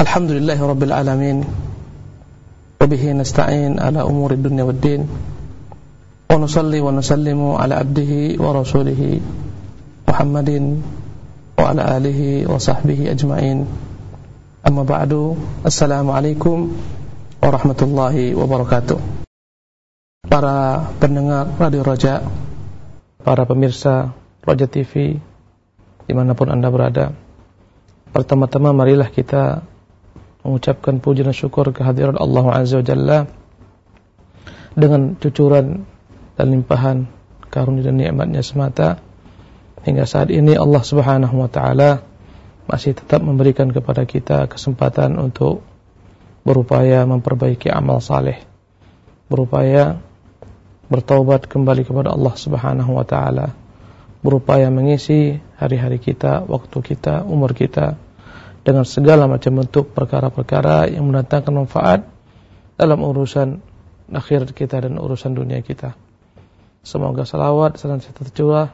Alhamdulillahi Rabbil Alamin. Wabihi nasta'in ala umuri dunia wa din. Wa nusalli wa nusallimu ala abdihi wa rasulihi Muhammadin Wa ala alihi wa sahbihi ajma'in. Amma ba'du. Assalamualaikum Warahmatullahi wabarakatuh Para pendengar Radio Raja Para pemirsa Raja TV Di mana pun anda berada Pertama-tama marilah kita mengucapkan puji dan syukur kehadiran Allah Azza wa Jalla dengan cucuran dan limpahan karunia dan nikmatnya semata. Hingga saat ini Allah Subhanahu wa taala masih tetap memberikan kepada kita kesempatan untuk berupaya memperbaiki amal saleh berupaya bertaubat kembali kepada Allah Subhanahu wa taala berupaya mengisi hari-hari kita waktu kita umur kita dengan segala macam bentuk perkara-perkara yang mendatangkan manfaat dalam urusan akhir kita dan urusan dunia kita. Semoga salawat senantiasa tercurah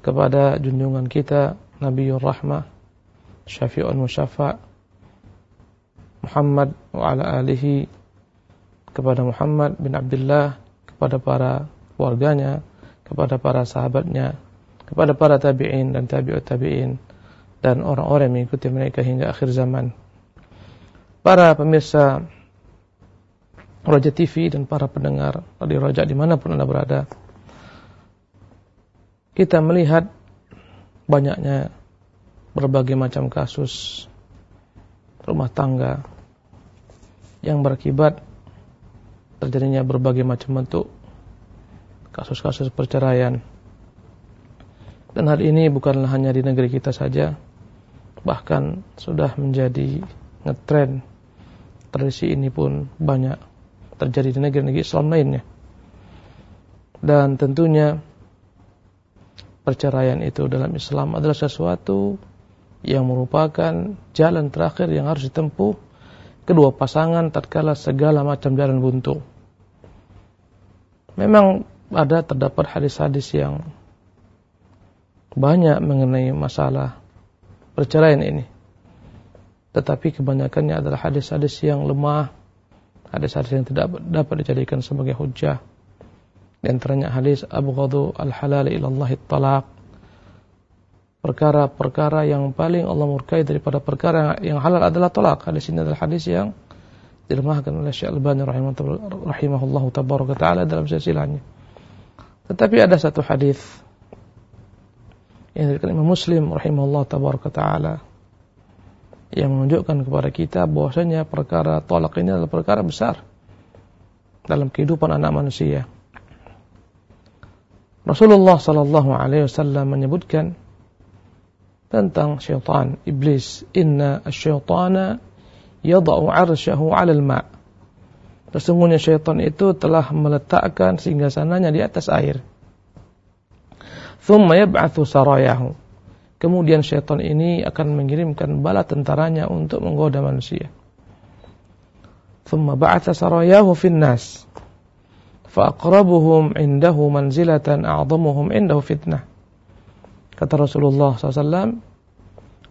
kepada junjungan kita Nabiul Rahmah Syafi'un Musyafa' Muhammad wa ala alihi kepada Muhammad bin Abdullah kepada para keluarganya kepada para sahabatnya kepada para tabi'in dan tabi'ut tabi'in dan orang-orang yang mengikuti mereka hingga akhir zaman. Para pemirsa Raja TV dan para pendengar di Raja di mana pun anda berada, kita melihat banyaknya berbagai macam kasus rumah tangga yang berakibat terjadinya berbagai macam bentuk kasus-kasus perceraian. Dan hal ini bukanlah hanya di negeri kita saja, bahkan sudah menjadi ngetren tradisi ini pun banyak terjadi di negeri-negeri Islam lainnya dan tentunya perceraian itu dalam Islam adalah sesuatu yang merupakan jalan terakhir yang harus ditempuh kedua pasangan tatkala segala macam jalan buntu. Memang ada terdapat hadis-hadis yang banyak mengenai masalah perceraian ini. Tetapi kebanyakannya adalah hadis-hadis yang lemah, hadis-hadis yang tidak dapat dijadikan sebagai hujah. Di antaranya hadis Abu Ghadu al-halal ilallahi talaq. Perkara-perkara yang paling Allah murkai daripada perkara yang halal adalah talak. Hadis ini adalah hadis yang dilemahkan oleh Syekh Al-Bani rahimahullahu tabaraka taala dalam silsilahnya. Tetapi ada satu hadis yang diriwayatkan Imam Muslim rahimahullah tabaraka taala yang menunjukkan kepada kita bahwasanya perkara tolak ini adalah perkara besar dalam kehidupan anak manusia. Rasulullah sallallahu alaihi wasallam menyebutkan tentang syaitan, iblis, inna asyaitana yada'u 'arsyahu 'alal ma'. Sesungguhnya syaitan itu telah meletakkan singgasananya di atas air. Thumma yab'athu sarayahu. Kemudian syaitan ini akan mengirimkan bala tentaranya untuk menggoda manusia. Thumma ba'atha sarayahu nas. Indahu manzilatan a'zamuhum indahu fitnah. Kata Rasulullah SAW,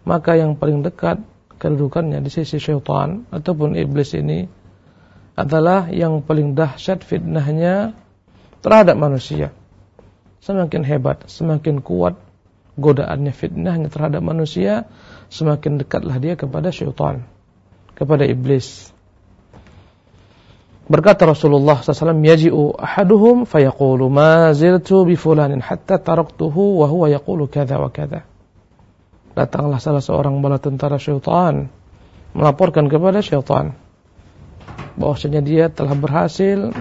maka yang paling dekat kedudukannya di sisi syaitan ataupun iblis ini adalah yang paling dahsyat fitnahnya terhadap manusia semakin hebat, semakin kuat godaannya fitnahnya terhadap manusia, semakin dekatlah dia kepada syaitan, kepada iblis. Berkata Rasulullah SAW, Yaji'u ahaduhum fayaqulu ma ziltu bi fulanin hatta taraktuhu wa huwa yaqulu kada wa kada. Datanglah salah seorang bala tentara syaitan melaporkan kepada syaitan bahwasanya dia telah berhasil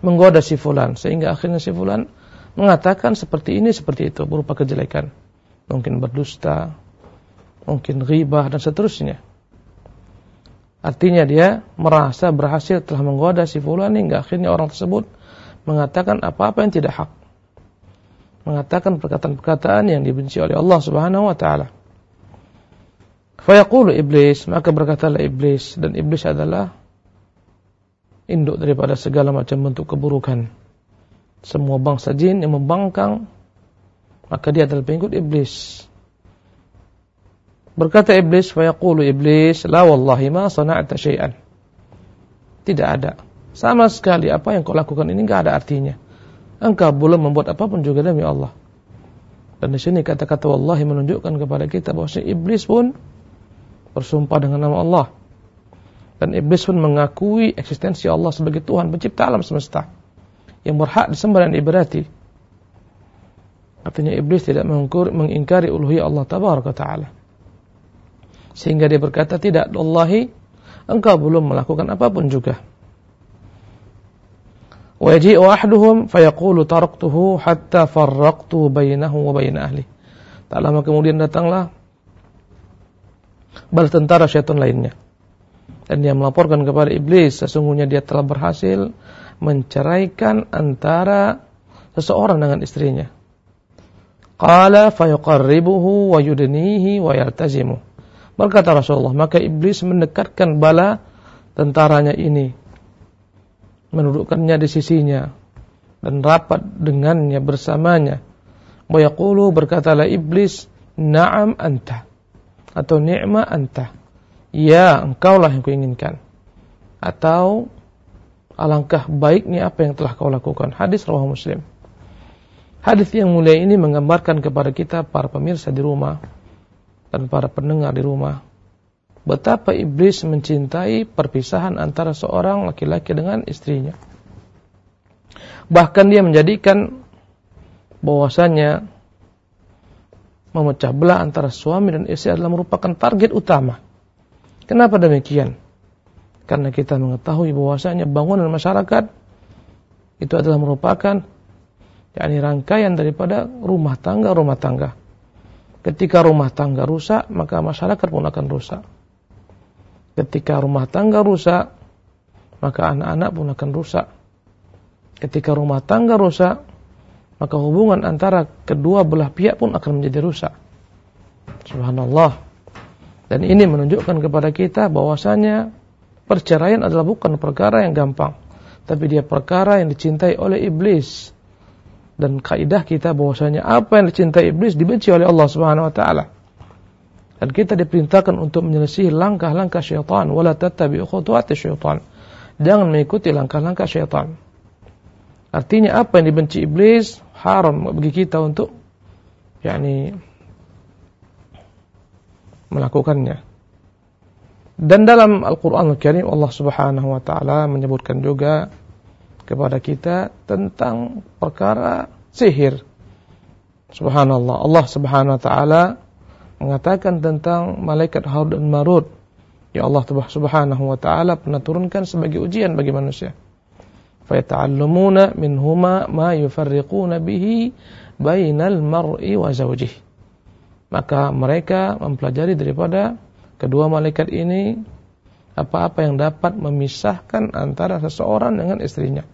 menggoda si fulan sehingga akhirnya si fulan mengatakan seperti ini seperti itu berupa kejelekan. Mungkin berdusta mungkin ghibah dan seterusnya. Artinya dia merasa berhasil telah menggoda si fulan hingga akhirnya orang tersebut mengatakan apa-apa yang tidak hak. Mengatakan perkataan-perkataan yang dibenci oleh Allah Subhanahu wa taala. Fayaqulu iblis, maka berkatalah iblis dan iblis adalah induk daripada segala macam bentuk keburukan. Semua bangsa jin yang membangkang, maka dia adalah pengikut iblis. Berkata iblis, fayaqulu iblis, la wallahi ma sana'ta syai'an. Tidak ada. Sama sekali apa yang kau lakukan ini enggak ada artinya. Engkau belum membuat apa pun juga demi Allah. Dan di sini kata-kata wallahi menunjukkan kepada kita bahwa iblis pun bersumpah dengan nama Allah. Dan iblis pun mengakui eksistensi Allah sebagai Tuhan pencipta alam semesta yang berhak disembah dan diibadati. Artinya iblis tidak mengingkari uluhiyah Allah tabaraka taala. Sehingga dia berkata, tidak, Allahi, engkau belum melakukan apa pun juga. Wa yaji'u ahduhum fayaqulu taraktuhu hatta farraqtu bainahu wa bain ahli. Tak lama kemudian datanglah balas tentara syaitan lainnya. Dan dia melaporkan kepada iblis sesungguhnya dia telah berhasil menceraikan antara seseorang dengan istrinya. Qala fayuqarribuhu wa yudnihi wa yaltazimu. Berkata Rasulullah, maka iblis mendekatkan bala tentaranya ini. Menudukkannya di sisinya. Dan rapat dengannya bersamanya. Wayaqulu berkatalah iblis, Naam anta. Atau ni'ma anta. Ya, engkaulah yang kuinginkan. Atau alangkah baiknya apa yang telah kau lakukan. Hadis rawah muslim. Hadis yang mulia ini menggambarkan kepada kita para pemirsa di rumah dan para pendengar di rumah betapa iblis mencintai perpisahan antara seorang laki-laki dengan istrinya. Bahkan dia menjadikan bahwasanya memecah belah antara suami dan istri adalah merupakan target utama. Kenapa demikian? Karena kita mengetahui bahwasanya bangunan masyarakat itu adalah merupakan yakni rangkaian daripada rumah tangga rumah tangga. Ketika rumah tangga rusak, maka masyarakat pun akan rusak. Ketika rumah tangga rusak, maka anak-anak pun akan rusak. Ketika rumah tangga rusak, maka hubungan antara kedua belah pihak pun akan menjadi rusak. Subhanallah. Dan ini menunjukkan kepada kita bahwasanya perceraian adalah bukan perkara yang gampang, tapi dia perkara yang dicintai oleh iblis dan kaidah kita bahwasanya apa yang dicintai iblis dibenci oleh Allah Subhanahu wa taala. Dan kita diperintahkan untuk menyelesaikan langkah-langkah syaitan wala tattabi'u khutuwati syaitan. Jangan mengikuti langkah-langkah syaitan. Artinya apa yang dibenci iblis haram bagi kita untuk yakni melakukannya. Dan dalam Al-Qur'an Al-Karim Allah Subhanahu wa taala menyebutkan juga kepada kita tentang perkara sihir. Subhanallah, Allah Subhanahu wa taala mengatakan tentang malaikat Harut dan Marut. Ya Allah Subhanahu wa taala pernah turunkan sebagai ujian bagi manusia. Fayata'allamuna minhuma ma yufarriquna bihi bainal mar'i wa. Maka mereka mempelajari daripada kedua malaikat ini apa-apa yang dapat memisahkan antara seseorang dengan istrinya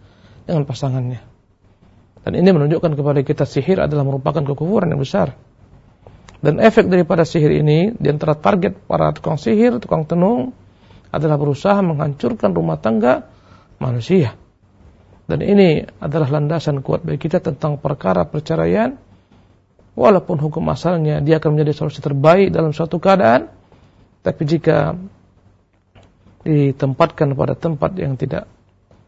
dengan pasangannya. Dan ini menunjukkan kepada kita sihir adalah merupakan kekufuran yang besar. Dan efek daripada sihir ini di antara target para tukang sihir, tukang tenung adalah berusaha menghancurkan rumah tangga manusia. Dan ini adalah landasan kuat bagi kita tentang perkara perceraian. Walaupun hukum asalnya dia akan menjadi solusi terbaik dalam suatu keadaan, tapi jika ditempatkan pada tempat yang tidak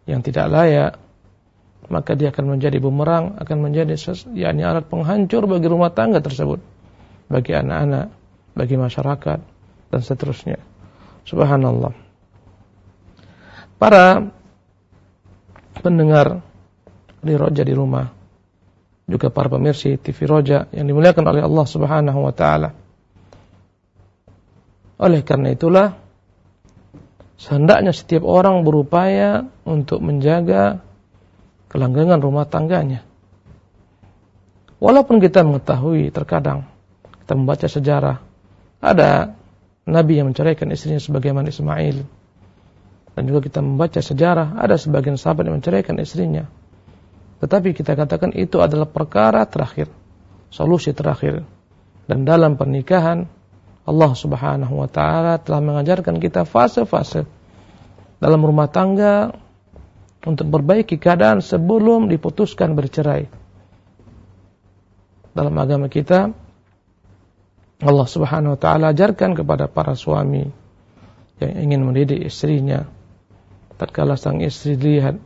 yang tidak layak, maka dia akan menjadi bumerang, akan menjadi yakni alat penghancur bagi rumah tangga tersebut, bagi anak-anak, bagi masyarakat dan seterusnya. Subhanallah. Para pendengar di Roja di rumah, juga para pemirsa TV Roja yang dimuliakan oleh Allah Subhanahu wa taala. Oleh karena itulah sehendaknya setiap orang berupaya untuk menjaga kelanggengan rumah tangganya. Walaupun kita mengetahui terkadang kita membaca sejarah ada nabi yang menceraikan istrinya sebagaimana Ismail. Dan juga kita membaca sejarah ada sebagian sahabat yang menceraikan istrinya. Tetapi kita katakan itu adalah perkara terakhir, solusi terakhir. Dan dalam pernikahan Allah Subhanahu wa taala telah mengajarkan kita fase-fase dalam rumah tangga untuk memperbaiki keadaan sebelum diputuskan bercerai. Dalam agama kita Allah Subhanahu wa taala ajarkan kepada para suami yang ingin mendidik istrinya tatkala sang istri lihat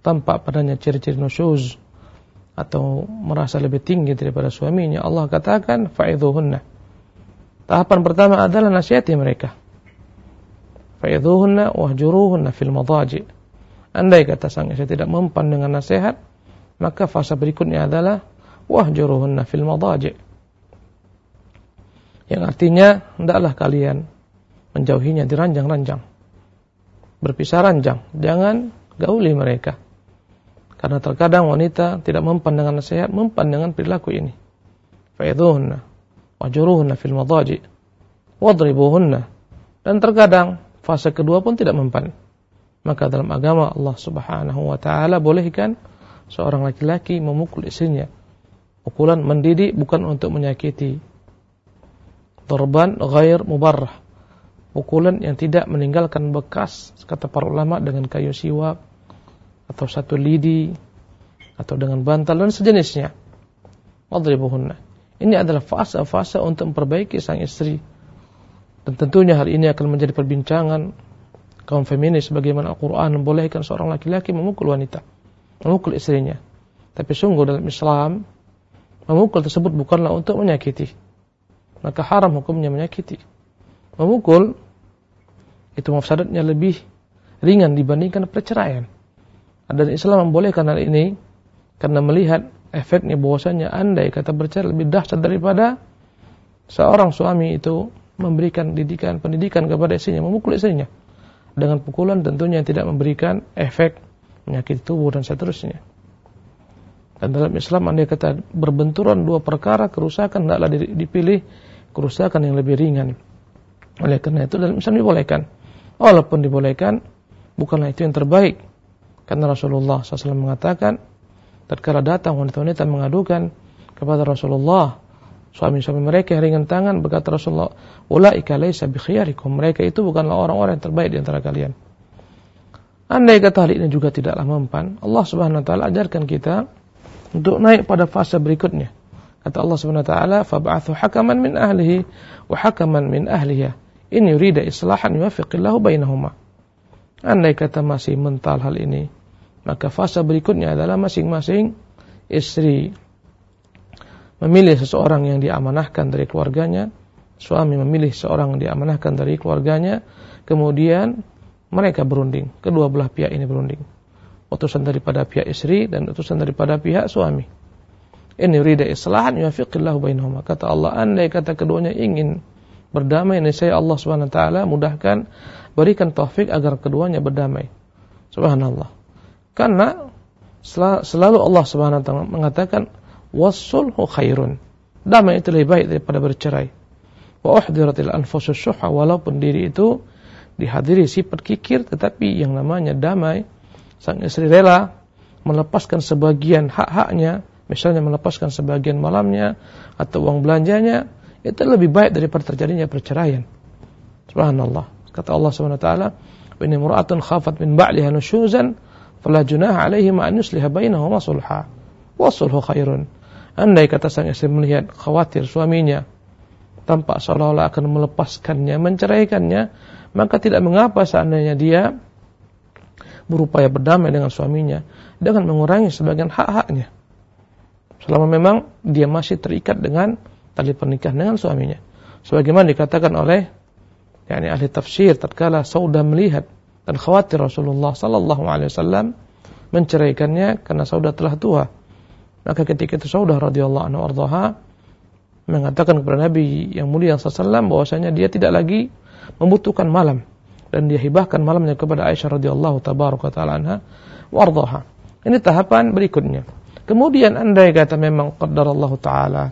tampak padanya ciri-ciri nusyuz atau merasa lebih tinggi daripada suaminya Allah katakan fa'idhuhunna tahapan pertama adalah nasihati mereka fa'idhuhunna wahjuruhunna fil madaji andai kata sang istri tidak mempan dengan nasihat maka fase berikutnya adalah wahjuruhunna fil madaji yang artinya hendaklah kalian menjauhinya di ranjang-ranjang. Berpisah ranjang, jangan gauli mereka. Karena terkadang wanita tidak mempan dengan nasihat, mempan dengan perilaku ini. Fa'idhuhunna, wajuruhunna fil madaji, wadribuhunna. Dan terkadang fase kedua pun tidak mempan. Maka dalam agama Allah Subhanahu wa taala bolehkan seorang laki-laki memukul istrinya. Pukulan mendidik bukan untuk menyakiti, Torban ghair mubarrah. Pukulan yang tidak meninggalkan bekas, kata para ulama dengan kayu siwak atau satu lidi atau dengan bantal dan sejenisnya. Wadribuhunna. Ini adalah fase-fase untuk memperbaiki sang istri. Dan tentunya hal ini akan menjadi perbincangan kaum feminis bagaimana Al-Quran membolehkan seorang laki-laki memukul wanita, memukul istrinya. Tapi sungguh dalam Islam, memukul tersebut bukanlah untuk menyakiti maka haram hukumnya menyakiti. Memukul itu mafsadatnya lebih ringan dibandingkan perceraian. Dan Islam membolehkan hal ini karena melihat efeknya bahwasanya andai kata bercerai lebih dahsyat daripada seorang suami itu memberikan didikan pendidikan kepada istrinya, memukul istrinya dengan pukulan tentunya tidak memberikan efek menyakiti tubuh dan seterusnya. Dan dalam Islam andai kata berbenturan dua perkara kerusakan tidaklah dipilih kerusakan yang lebih ringan. Oleh karena itu dalam Islam dibolehkan. Walaupun dibolehkan, bukanlah itu yang terbaik. Karena Rasulullah SAW mengatakan, tatkala datang wanita-wanita mengadukan kepada Rasulullah, suami-suami mereka ringan tangan, berkata Rasulullah, Ulaika laysa bikhiyarikum. Mereka itu bukanlah orang-orang yang terbaik di antara kalian. Andai kata hal ini juga tidaklah mempan, Allah Subhanahu wa taala ajarkan kita untuk naik pada fase berikutnya. Kata Allah Subhanahu wa taala, "Fab'athu hakaman min ahlihi wa hakaman min ahliha in yurida islahan yuwaffiqillahu bainahuma." Andai kata masih mental hal ini, maka fase berikutnya adalah masing-masing istri memilih seseorang yang diamanahkan dari keluarganya, suami memilih seorang yang diamanahkan dari keluarganya, kemudian mereka berunding, kedua belah pihak ini berunding. Utusan daripada pihak istri dan utusan daripada pihak suami in yurida islahan yuwaffiqillahu bainahuma. Kata Allah, andai kata keduanya ingin berdamai, saya Allah taala mudahkan berikan taufik agar keduanya berdamai. Subhanallah. Karena selalu Allah Subhanahu wa taala mengatakan wasulhu khairun. Damai itu lebih baik daripada bercerai. Wa uhdiratil anfusus syuha walaupun diri itu dihadiri sifat kikir tetapi yang namanya damai sang istri rela melepaskan sebagian hak-haknya misalnya melepaskan sebagian malamnya atau uang belanjanya, itu lebih baik daripada terjadinya perceraian. Subhanallah. Kata Allah Subhanahu wa taala, "Wa in khafat min ba'liha nushuzan fala junaha 'alaihi ma an yusliha bainahuma sulha." Wa sulhu khairun. Andai kata sang istri melihat khawatir suaminya tampak seolah-olah akan melepaskannya, menceraikannya, maka tidak mengapa seandainya dia berupaya berdamai dengan suaminya dengan mengurangi sebagian hak-haknya selama memang dia masih terikat dengan tali pernikahan dengan suaminya. Sebagaimana dikatakan oleh yakni ahli tafsir tatkala Saudah melihat dan khawatir Rasulullah sallallahu alaihi wasallam menceraikannya karena Saudah telah tua. Maka ketika itu Saudah radhiyallahu anhu ardhaha mengatakan kepada Nabi yang mulia sallallahu bahwasanya dia tidak lagi membutuhkan malam dan dia hibahkan malamnya kepada Aisyah radhiyallahu tabaraka taala anha wardhaha. Ini tahapan berikutnya. Kemudian andai kata memang qadar Allah Ta'ala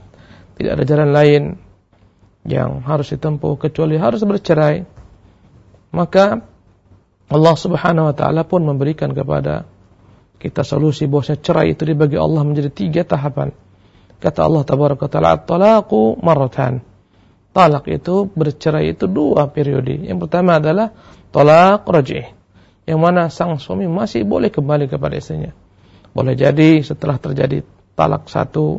Tidak ada jalan lain Yang harus ditempuh kecuali harus bercerai Maka Allah Subhanahu Wa Ta'ala pun memberikan kepada Kita solusi bahwasanya cerai itu dibagi Allah menjadi tiga tahapan. Kata Allah Tabaraka Ta'ala Talaqu marratan. Talak itu bercerai itu dua periode. Yang pertama adalah Talak rajih Yang mana sang suami masih boleh kembali kepada istrinya. Boleh jadi setelah terjadi talak satu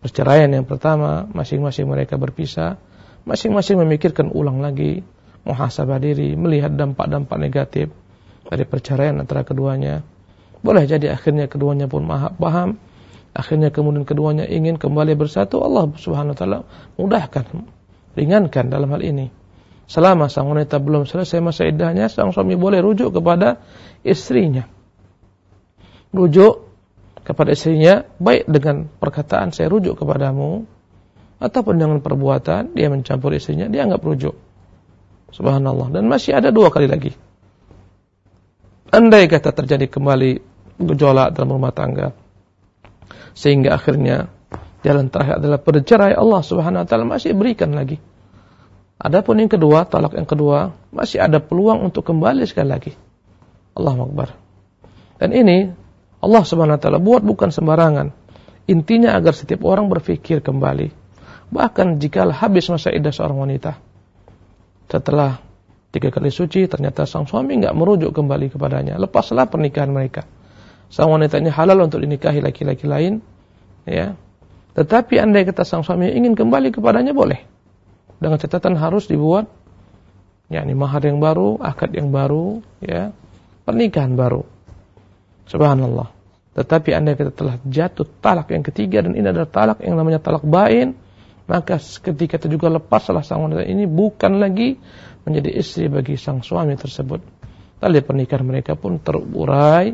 perceraian yang pertama masing-masing mereka berpisah masing-masing memikirkan ulang lagi, muhasabah diri, melihat dampak-dampak negatif dari perceraian antara keduanya. Boleh jadi akhirnya keduanya pun paham, akhirnya kemudian keduanya ingin kembali bersatu, Allah Subhanahu wa taala mudahkan, ringankan dalam hal ini. Selama sang wanita belum selesai masa iddahnya, sang suami boleh rujuk kepada istrinya. Rujuk kepada istrinya baik dengan perkataan saya rujuk kepadamu ataupun dengan perbuatan dia mencampur istrinya dia anggap rujuk. Subhanallah dan masih ada dua kali lagi. Andai kata terjadi kembali gejolak dalam rumah tangga sehingga akhirnya jalan terakhir adalah bercerai Allah Subhanahu wa taala masih berikan lagi. Adapun yang kedua, talak yang kedua, masih ada peluang untuk kembali sekali lagi. Allah Akbar. Dan ini Allah Subhanahu wa taala buat bukan sembarangan. Intinya agar setiap orang berpikir kembali. Bahkan jika habis masa iddah seorang wanita setelah tiga kali suci ternyata sang suami nggak merujuk kembali kepadanya. Lepaslah pernikahan mereka. Sang wanita ini halal untuk dinikahi laki-laki lain ya. Tetapi andai kata sang suami ingin kembali kepadanya boleh. Dengan catatan harus dibuat yakni mahar yang baru akad yang baru ya. Pernikahan baru. Subhanallah. Tetapi andai kita telah jatuh talak yang ketiga dan ini adalah talak yang namanya talak bain maka ketika itu juga lepaslah sang wanita ini bukan lagi menjadi istri bagi sang suami tersebut. Tali pernikahan mereka pun terurai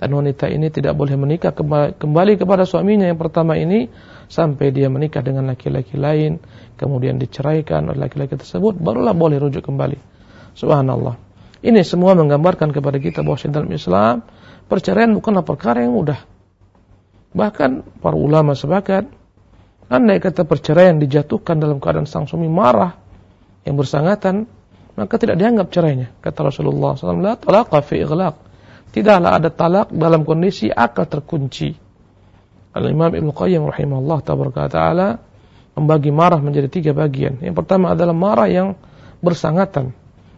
dan wanita ini tidak boleh menikah kembali kepada suaminya yang pertama ini sampai dia menikah dengan laki-laki lain kemudian diceraikan oleh laki-laki tersebut barulah boleh rujuk kembali. Subhanallah. Ini semua menggambarkan kepada kita bahwa dalam Islam perceraian bukanlah perkara yang mudah. Bahkan para ulama sepakat Andai kata perceraian dijatuhkan dalam keadaan sang suami marah yang bersangatan, maka tidak dianggap cerainya. Kata Rasulullah SAW, La talaqa. Tidaklah ada talak dalam kondisi akal terkunci. Al-Imam Ibn Qayyim rahimahullah ta'ala membagi marah menjadi tiga bagian. Yang pertama adalah marah yang bersangatan.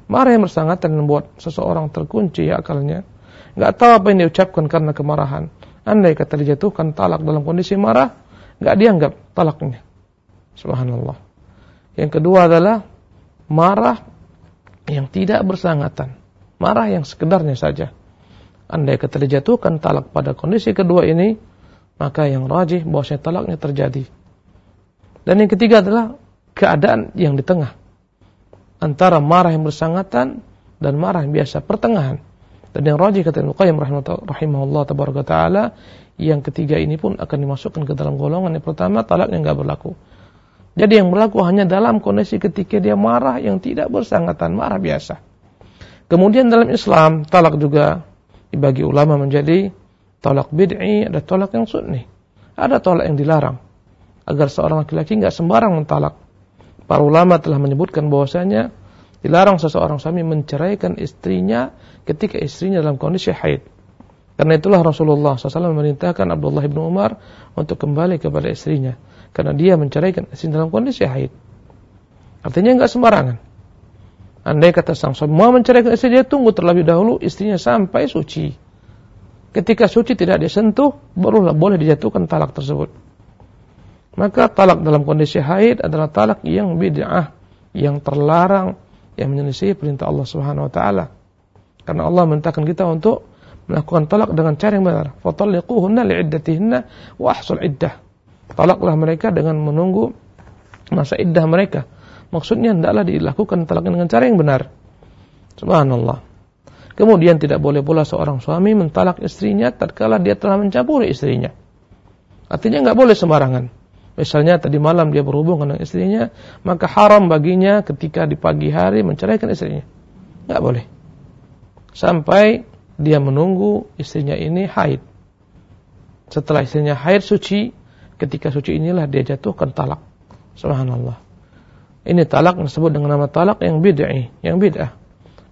Marah yang bersangatan membuat seseorang terkunci akalnya. Enggak tahu apa yang diucapkan karena kemarahan. Andai kata dijatuhkan talak dalam kondisi marah, nggak dianggap talaknya. Subhanallah. Yang kedua adalah marah yang tidak bersangatan. Marah yang sekedarnya saja. Andai kata dijatuhkan talak pada kondisi kedua ini, maka yang rajih bahwasanya talaknya terjadi. Dan yang ketiga adalah keadaan yang di tengah. Antara marah yang bersangatan dan marah yang biasa, pertengahan. Dan yang rajih kata Ibnu Qayyim rahimahullah taala yang ketiga ini pun akan dimasukkan ke dalam golongan yang pertama talak yang enggak berlaku. Jadi yang berlaku hanya dalam kondisi ketika dia marah yang tidak bersangatan, marah biasa. Kemudian dalam Islam talak juga dibagi ulama menjadi talak bid'i, ada talak yang sunni. Ada talak yang dilarang agar seorang laki-laki enggak sembarang mentalak. Para ulama telah menyebutkan bahwasanya dilarang seseorang suami menceraikan istrinya ketika istrinya dalam kondisi haid. Karena itulah Rasulullah SAW memerintahkan Abdullah bin Umar untuk kembali kepada istrinya. Karena dia menceraikan istri dalam kondisi haid. Artinya enggak sembarangan. Andai kata sang suami mau menceraikan istri dia tunggu terlebih dahulu istrinya sampai suci. Ketika suci tidak disentuh, barulah boleh dijatuhkan talak tersebut. Maka talak dalam kondisi haid adalah talak yang bid'ah, yang terlarang, yang menyelisih perintah Allah Subhanahu wa taala. Karena Allah memerintahkan kita untuk melakukan talak dengan cara yang benar. Fatalliquhunna li'iddatihinna wa ahsul iddah. Talaklah mereka dengan menunggu masa iddah mereka. Maksudnya hendaklah dilakukan talak dengan cara yang benar. Subhanallah. Kemudian tidak boleh pula seorang suami mentalak istrinya tatkala dia telah mencampuri istrinya. Artinya enggak boleh sembarangan. Misalnya tadi malam dia berhubungan dengan istrinya, maka haram baginya ketika di pagi hari menceraikan istrinya. Enggak boleh. Sampai dia menunggu istrinya ini haid. Setelah istrinya haid suci, ketika suci inilah dia jatuhkan talak. Subhanallah. Ini talak disebut dengan nama talak yang bid'ah, yang bid'ah.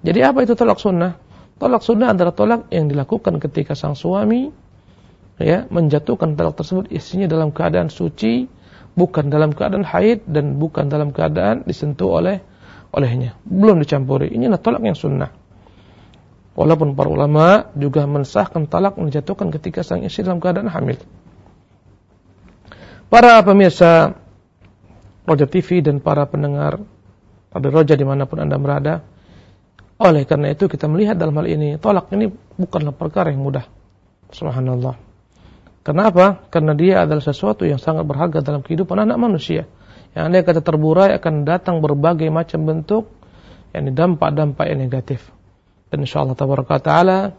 Jadi apa itu talak sunnah? Talak sunnah adalah talak yang dilakukan ketika sang suami ya menjatuhkan talak tersebut istrinya dalam keadaan suci, bukan dalam keadaan haid dan bukan dalam keadaan disentuh oleh olehnya, belum dicampuri. Inilah talak yang sunnah. Walaupun para ulama juga mensahkan talak menjatuhkan ketika sang istri dalam keadaan hamil. Para pemirsa Roja TV dan para pendengar pada Roja di mana pun Anda berada. Oleh karena itu kita melihat dalam hal ini, tolak ini bukanlah perkara yang mudah. Subhanallah. Kenapa? Karena dia adalah sesuatu yang sangat berharga dalam kehidupan anak manusia. Yang anda kata terburai akan datang berbagai macam bentuk yang dampak-dampak yang negatif. Dan insyaAllah ta'ala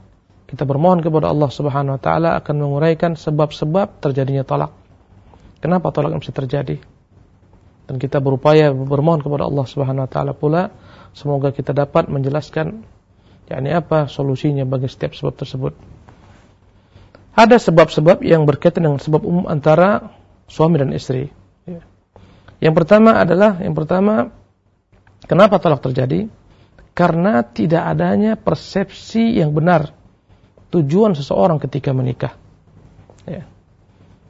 kita bermohon kepada Allah subhanahu wa ta'ala akan menguraikan sebab-sebab terjadinya tolak. Kenapa tolak bisa terjadi? Dan kita berupaya bermohon kepada Allah subhanahu wa ta'ala pula Semoga kita dapat menjelaskan yakni apa solusinya bagi setiap sebab tersebut. Ada sebab-sebab yang berkaitan dengan sebab umum antara suami dan istri. Ya. Yang pertama adalah yang pertama kenapa talak terjadi? Karena tidak adanya persepsi yang benar tujuan seseorang ketika menikah. Ya.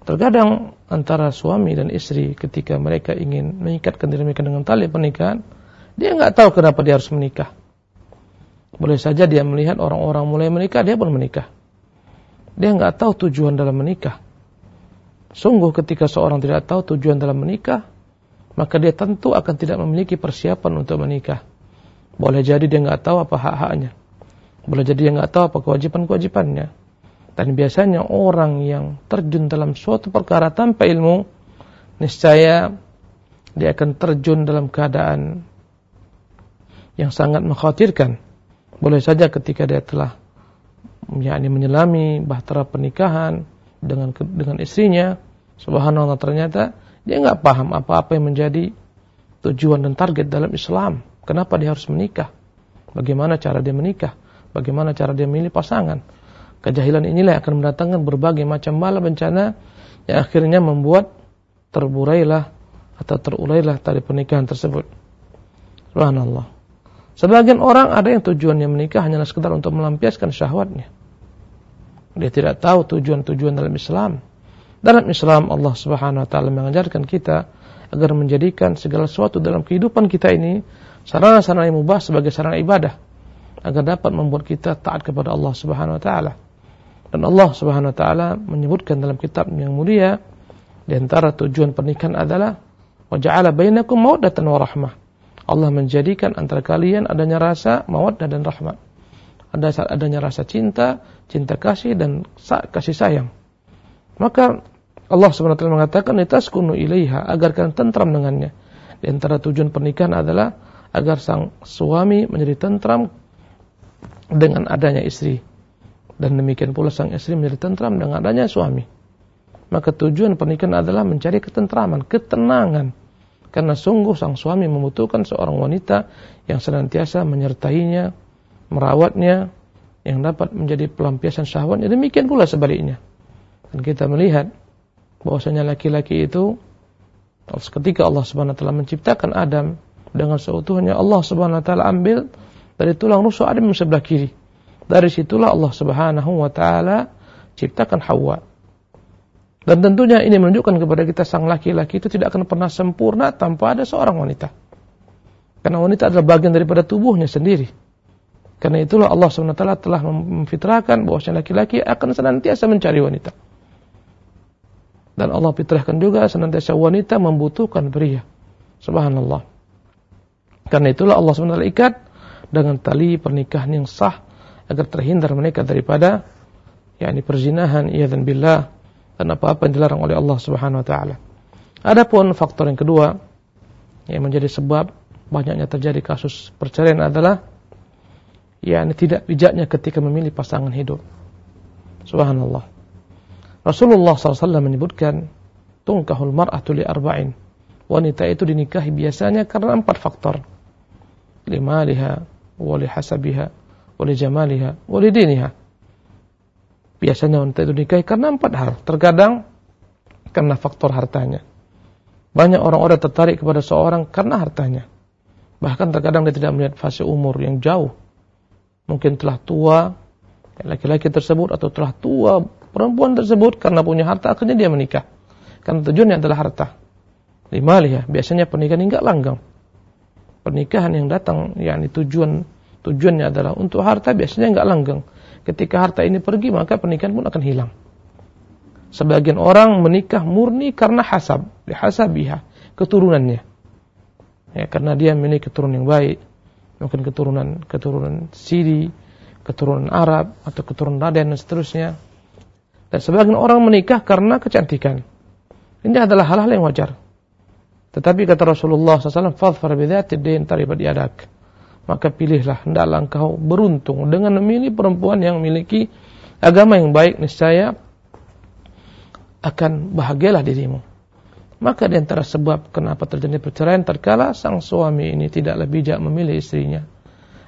Terkadang antara suami dan istri ketika mereka ingin mengikatkan diri mereka dengan tali pernikahan, dia nggak tahu kenapa dia harus menikah. Boleh saja dia melihat orang-orang mulai menikah, dia pun menikah. Dia nggak tahu tujuan dalam menikah. Sungguh ketika seorang tidak tahu tujuan dalam menikah, maka dia tentu akan tidak memiliki persiapan untuk menikah. Boleh jadi dia nggak tahu apa hak-haknya. Boleh jadi dia nggak tahu apa kewajiban-kewajibannya. Dan biasanya orang yang terjun dalam suatu perkara tanpa ilmu, niscaya dia akan terjun dalam keadaan yang sangat mengkhawatirkan. Boleh saja ketika dia telah yakni menyelami bahtera pernikahan dengan dengan istrinya, subhanallah ternyata dia nggak paham apa-apa yang menjadi tujuan dan target dalam Islam. Kenapa dia harus menikah? Bagaimana cara dia menikah? Bagaimana cara dia memilih pasangan? Kejahilan inilah yang akan mendatangkan berbagai macam bala bencana yang akhirnya membuat terburailah atau terulailah tali pernikahan tersebut. Subhanallah. Sebagian orang ada yang tujuannya menikah hanyalah sekedar untuk melampiaskan syahwatnya. Dia tidak tahu tujuan-tujuan dalam Islam. Dalam Islam Allah Subhanahu wa taala mengajarkan kita agar menjadikan segala sesuatu dalam kehidupan kita ini sarana-sarana yang mubah sebagai sarana ibadah agar dapat membuat kita taat kepada Allah Subhanahu wa taala. Dan Allah Subhanahu wa taala menyebutkan dalam kitab yang mulia di antara tujuan pernikahan adalah wa ja'ala bainakum mawaddatan wa rahmah. Allah menjadikan antara kalian adanya rasa mawaddah dan rahmat. Ada adanya rasa cinta, cinta kasih dan kasih sayang. Maka Allah SWT mengatakan litaskunu ilaiha agar kalian tentram dengannya. Di antara tujuan pernikahan adalah agar sang suami menjadi tentram dengan adanya istri. Dan demikian pula sang istri menjadi tentram dengan adanya suami. Maka tujuan pernikahan adalah mencari ketentraman, ketenangan karena sungguh sang suami membutuhkan seorang wanita yang senantiasa menyertainya, merawatnya, yang dapat menjadi pelampiasan syahwatnya. Demikian pula sebaliknya. Dan kita melihat bahwasanya laki-laki itu ketika Allah Subhanahu wa menciptakan Adam dengan seutuhnya Allah Subhanahu wa taala ambil dari tulang rusuk Adam sebelah kiri. Dari situlah Allah Subhanahu wa taala ciptakan Hawa. Dan tentunya ini menunjukkan kepada kita sang laki-laki itu tidak akan pernah sempurna tanpa ada seorang wanita. Karena wanita adalah bagian daripada tubuhnya sendiri. Karena itulah Allah SWT telah memfitrahkan bahwa laki-laki akan senantiasa mencari wanita. Dan Allah fitrahkan juga senantiasa wanita membutuhkan pria. Subhanallah. Karena itulah Allah SWT ikat dengan tali pernikahan yang sah agar terhindar mereka daripada yakni perzinahan iya dan billah dan apa-apa yang dilarang oleh Allah Subhanahu wa taala. Adapun faktor yang kedua yang menjadi sebab banyaknya terjadi kasus perceraian adalah yakni tidak bijaknya ketika memilih pasangan hidup. Subhanallah. Rasulullah SAW menyebutkan tungkahul mar'atu arba'in. Wanita itu dinikahi biasanya karena empat faktor. Limaliha, wali hasabiha, wali jamaliha, wali diniha. Biasanya wanita itu nikahi karena empat hal. Terkadang karena faktor hartanya. Banyak orang-orang tertarik kepada seorang karena hartanya. Bahkan terkadang dia tidak melihat fase umur yang jauh. Mungkin telah tua laki-laki tersebut atau telah tua perempuan tersebut karena punya harta akhirnya dia menikah. Karena tujuannya adalah harta. Lima ya, biasanya pernikahan enggak langgang. Pernikahan yang datang yakni tujuan tujuannya adalah untuk harta biasanya enggak langgang. Ketika harta ini pergi maka pernikahan pun akan hilang. Sebagian orang menikah murni karena hasab, bihasabiha, keturunannya. Ya, karena dia memiliki keturunan yang baik, mungkin keturunan keturunan Siri, keturunan Arab atau keturunan Raden dan seterusnya. Dan sebagian orang menikah karena kecantikan. Ini adalah hal-hal yang wajar. Tetapi kata Rasulullah SAW, "Fadfar bidzati din yadak." Maka pilihlah hendaklah engkau beruntung dengan memilih perempuan yang memiliki agama yang baik niscaya akan bahagialah dirimu. Maka di antara sebab kenapa terjadi perceraian terkala sang suami ini tidaklah bijak memilih istrinya.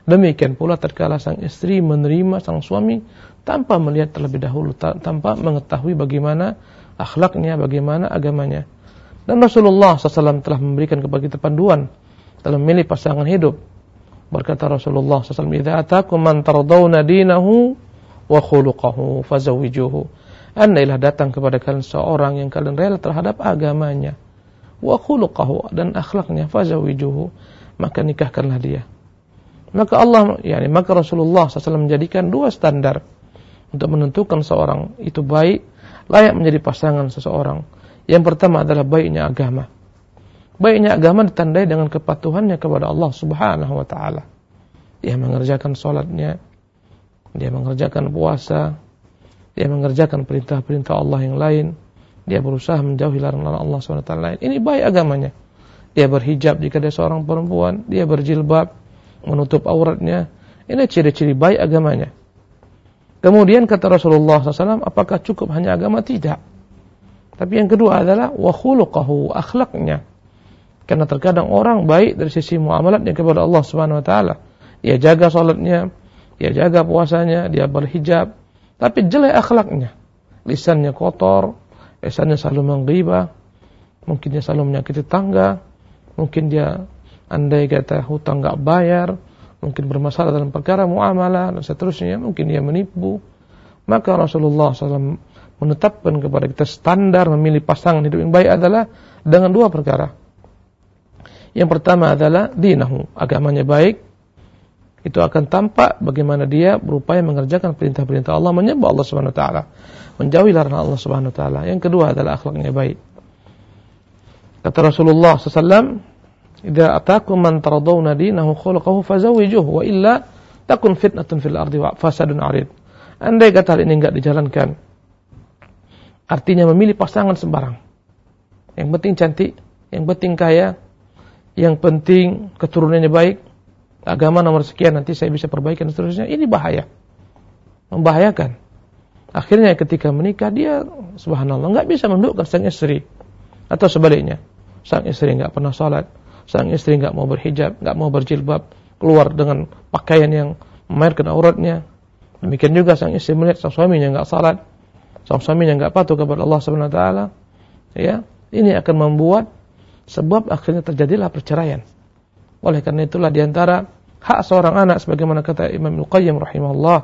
Demikian pula terkala sang istri menerima sang suami tanpa melihat terlebih dahulu, tanpa mengetahui bagaimana akhlaknya, bagaimana agamanya. Dan Rasulullah SAW telah memberikan kepada kita panduan dalam memilih pasangan hidup. Berkata Rasulullah SAW, "Idza atakum man tardawna dinahu wa khuluquhu fazawijuhu." Andailah datang kepada kalian seorang yang kalian rela terhadap agamanya wa khuluquhu dan akhlaknya fazawijuhu maka nikahkanlah dia. Maka Allah yakni maka Rasulullah SAW menjadikan dua standar untuk menentukan seorang itu baik layak menjadi pasangan seseorang. Yang pertama adalah baiknya agama. Baiknya agama ditandai dengan kepatuhannya kepada Allah Subhanahu wa taala. Dia mengerjakan salatnya, dia mengerjakan puasa, dia mengerjakan perintah-perintah Allah yang lain, dia berusaha menjauhi larangan Allah SWT lain. Ini baik agamanya. Dia berhijab jika dia seorang perempuan, dia berjilbab, menutup auratnya. Ini ciri-ciri baik agamanya. Kemudian kata Rasulullah SAW, apakah cukup hanya agama? Tidak. Tapi yang kedua adalah wa khuluquhu, akhlaknya. Karena terkadang orang baik dari sisi muamalatnya kepada Allah Subhanahu wa taala. Dia jaga salatnya, dia jaga puasanya, dia berhijab, tapi jelek akhlaknya. Lisannya kotor, lisannya selalu menggibah, mungkin dia selalu menyakiti tangga, mungkin dia andai kata hutang nggak bayar, mungkin bermasalah dalam perkara muamalah dan seterusnya, mungkin dia menipu. Maka Rasulullah SAW menetapkan kepada kita standar memilih pasangan hidup yang baik adalah dengan dua perkara. Yang pertama adalah dinahu, agamanya baik, itu akan tampak bagaimana dia berupaya mengerjakan perintah-perintah Allah, menyembah Allah Subhanahu wa taala, menjauhi larangan Allah Subhanahu wa taala. Yang kedua adalah akhlaknya baik. Kata Rasulullah SAW, "Idza atakum man taradawna dinahu khuluquhu fazawwijuhu wa illa takun fitnatun fil ardi wa fasadun arid." Andai kata hal ini enggak dijalankan, artinya memilih pasangan sembarang. Yang penting cantik, yang penting kaya, yang penting keturunannya baik, agama nomor sekian nanti saya bisa perbaikan seterusnya. Ini bahaya. Membahayakan. Akhirnya ketika menikah dia subhanallah nggak bisa mendukkan sang istri. Atau sebaliknya sang istri nggak pernah sholat sang istri nggak mau berhijab nggak mau berjilbab keluar dengan pakaian yang memamerkan auratnya. Demikian juga sang istri melihat sang suaminya nggak salat sang suaminya nggak patuh kepada Allah Subhanahu Wa Taala ya ini akan membuat sebab akhirnya terjadilah perceraian oleh karena itulah di antara hak seorang anak sebagaimana kata Imam Al-Qayyim rahimahullah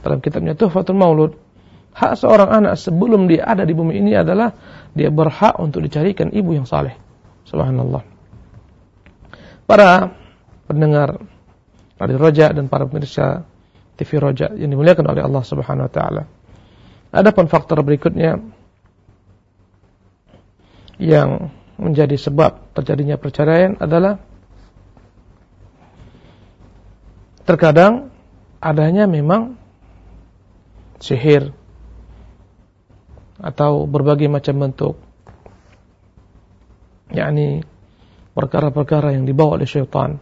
dalam kitabnya Tuhfatul Maulud, hak seorang anak sebelum dia ada di bumi ini adalah dia berhak untuk dicarikan ibu yang saleh. Subhanallah. Para pendengar Radio Roja dan para pemirsa TV Roja yang dimuliakan oleh Allah Subhanahu wa taala. Adapun faktor berikutnya yang menjadi sebab terjadinya perceraian adalah terkadang adanya memang sihir atau berbagai macam bentuk yakni perkara-perkara yang dibawa oleh syaitan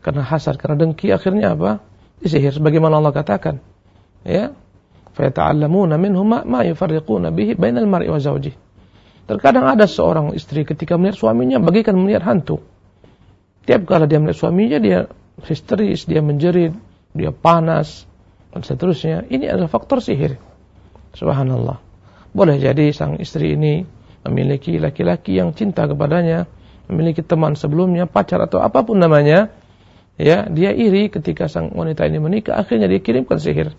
karena hasad, karena dengki akhirnya apa? disihir sebagaimana Allah katakan ya fa yata'allamuna minhum ma yufarriquna bihi bainal mar'i wa zawji terkadang ada seorang istri ketika melihat suaminya bagikan melihat hantu tiap kali dia melihat suaminya dia histeris, dia menjerit, dia panas, dan seterusnya. Ini adalah faktor sihir. Subhanallah. Boleh jadi sang istri ini memiliki laki-laki yang cinta kepadanya, memiliki teman sebelumnya, pacar atau apa pun namanya, ya, dia iri ketika sang wanita ini menikah, akhirnya dia kirimkan sihir.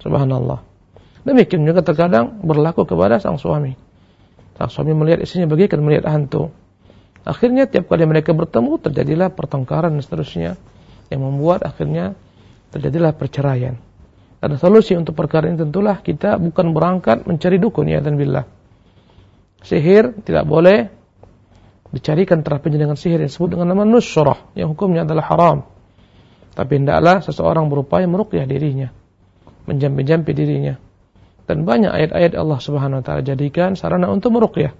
Subhanallah. Demikian juga terkadang berlaku kepada sang suami. Sang suami melihat istrinya bagaikan melihat hantu. Akhirnya tiap kali mereka bertemu terjadilah pertengkaran dan seterusnya yang membuat akhirnya terjadilah perceraian. Dan solusi untuk perkara ini tentulah kita bukan berangkat mencari dukun ya dan billah. Sihir tidak boleh dicarikan terapinya dengan sihir yang disebut dengan nama nusrah yang hukumnya adalah haram. Tapi hendaklah seseorang berupaya meruqyah dirinya, menjampi-jampi dirinya. Dan banyak ayat-ayat Allah Subhanahu wa taala jadikan sarana untuk meruqyah.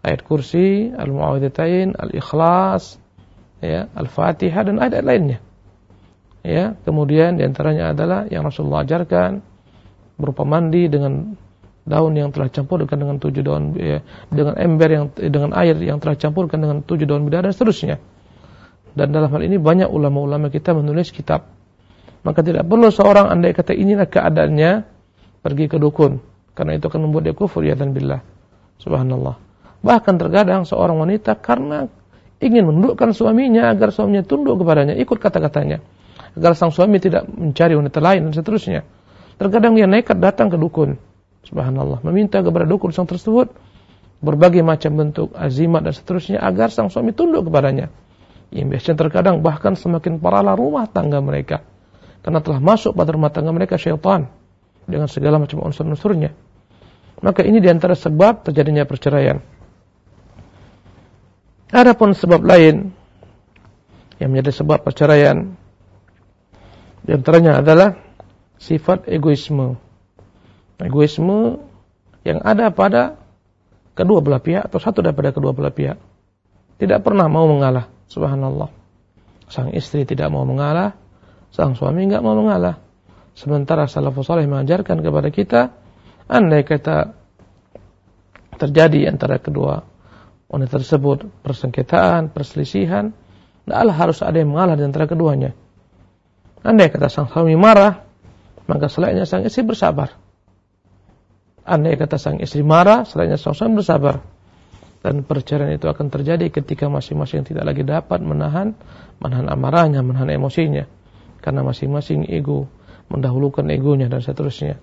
Ayat kursi, al-muawwidhatain, al-ikhlas, ya, al-fatihah dan ayat-ayat lainnya. Ya, kemudian di antaranya adalah yang Rasulullah ajarkan berupa mandi dengan daun yang telah campurkan dengan tujuh daun ya, dengan ember yang dengan air yang telah campurkan dengan tujuh daun bidara dan seterusnya. Dan dalam hal ini banyak ulama-ulama kita menulis kitab. Maka tidak perlu seorang andai kata inilah keadaannya pergi ke dukun karena itu akan membuat dia kufur ya dan billah. Subhanallah. Bahkan terkadang seorang wanita karena ingin menundukkan suaminya agar suaminya tunduk kepadanya, ikut kata-katanya. Agar sang suami tidak mencari wanita lain dan seterusnya. Terkadang dia nekat datang ke dukun Subhanallah, meminta kepada dukun sang tersebut berbagai macam bentuk azimat dan seterusnya agar sang suami tunduk kepadanya. Yang biasanya terkadang bahkan semakin parahlah rumah tangga mereka. Karena telah masuk pada rumah tangga mereka syaitan dengan segala macam unsur-unsurnya. Maka ini di antara sebab terjadinya perceraian. Adapun sebab lain yang menjadi sebab perceraian di antaranya adalah sifat egoisme egoisme yang ada pada kedua belah pihak atau satu daripada kedua belah pihak. Tidak pernah mau mengalah, subhanallah. Sang istri tidak mau mengalah, sang suami enggak mau mengalah. Sementara salafus saleh mengajarkan kepada kita, andai kata terjadi antara kedua wanita tersebut persengketaan, perselisihan, tidaklah harus ada yang mengalah di antara keduanya. Andai kata sang suami marah, maka selainnya sang istri bersabar. Andai kata sang istri marah, selainnya sang suami bersabar. Dan perceraian itu akan terjadi ketika masing-masing tidak lagi dapat menahan menahan amarahnya, menahan emosinya. Karena masing-masing ego mendahulukan egonya dan seterusnya.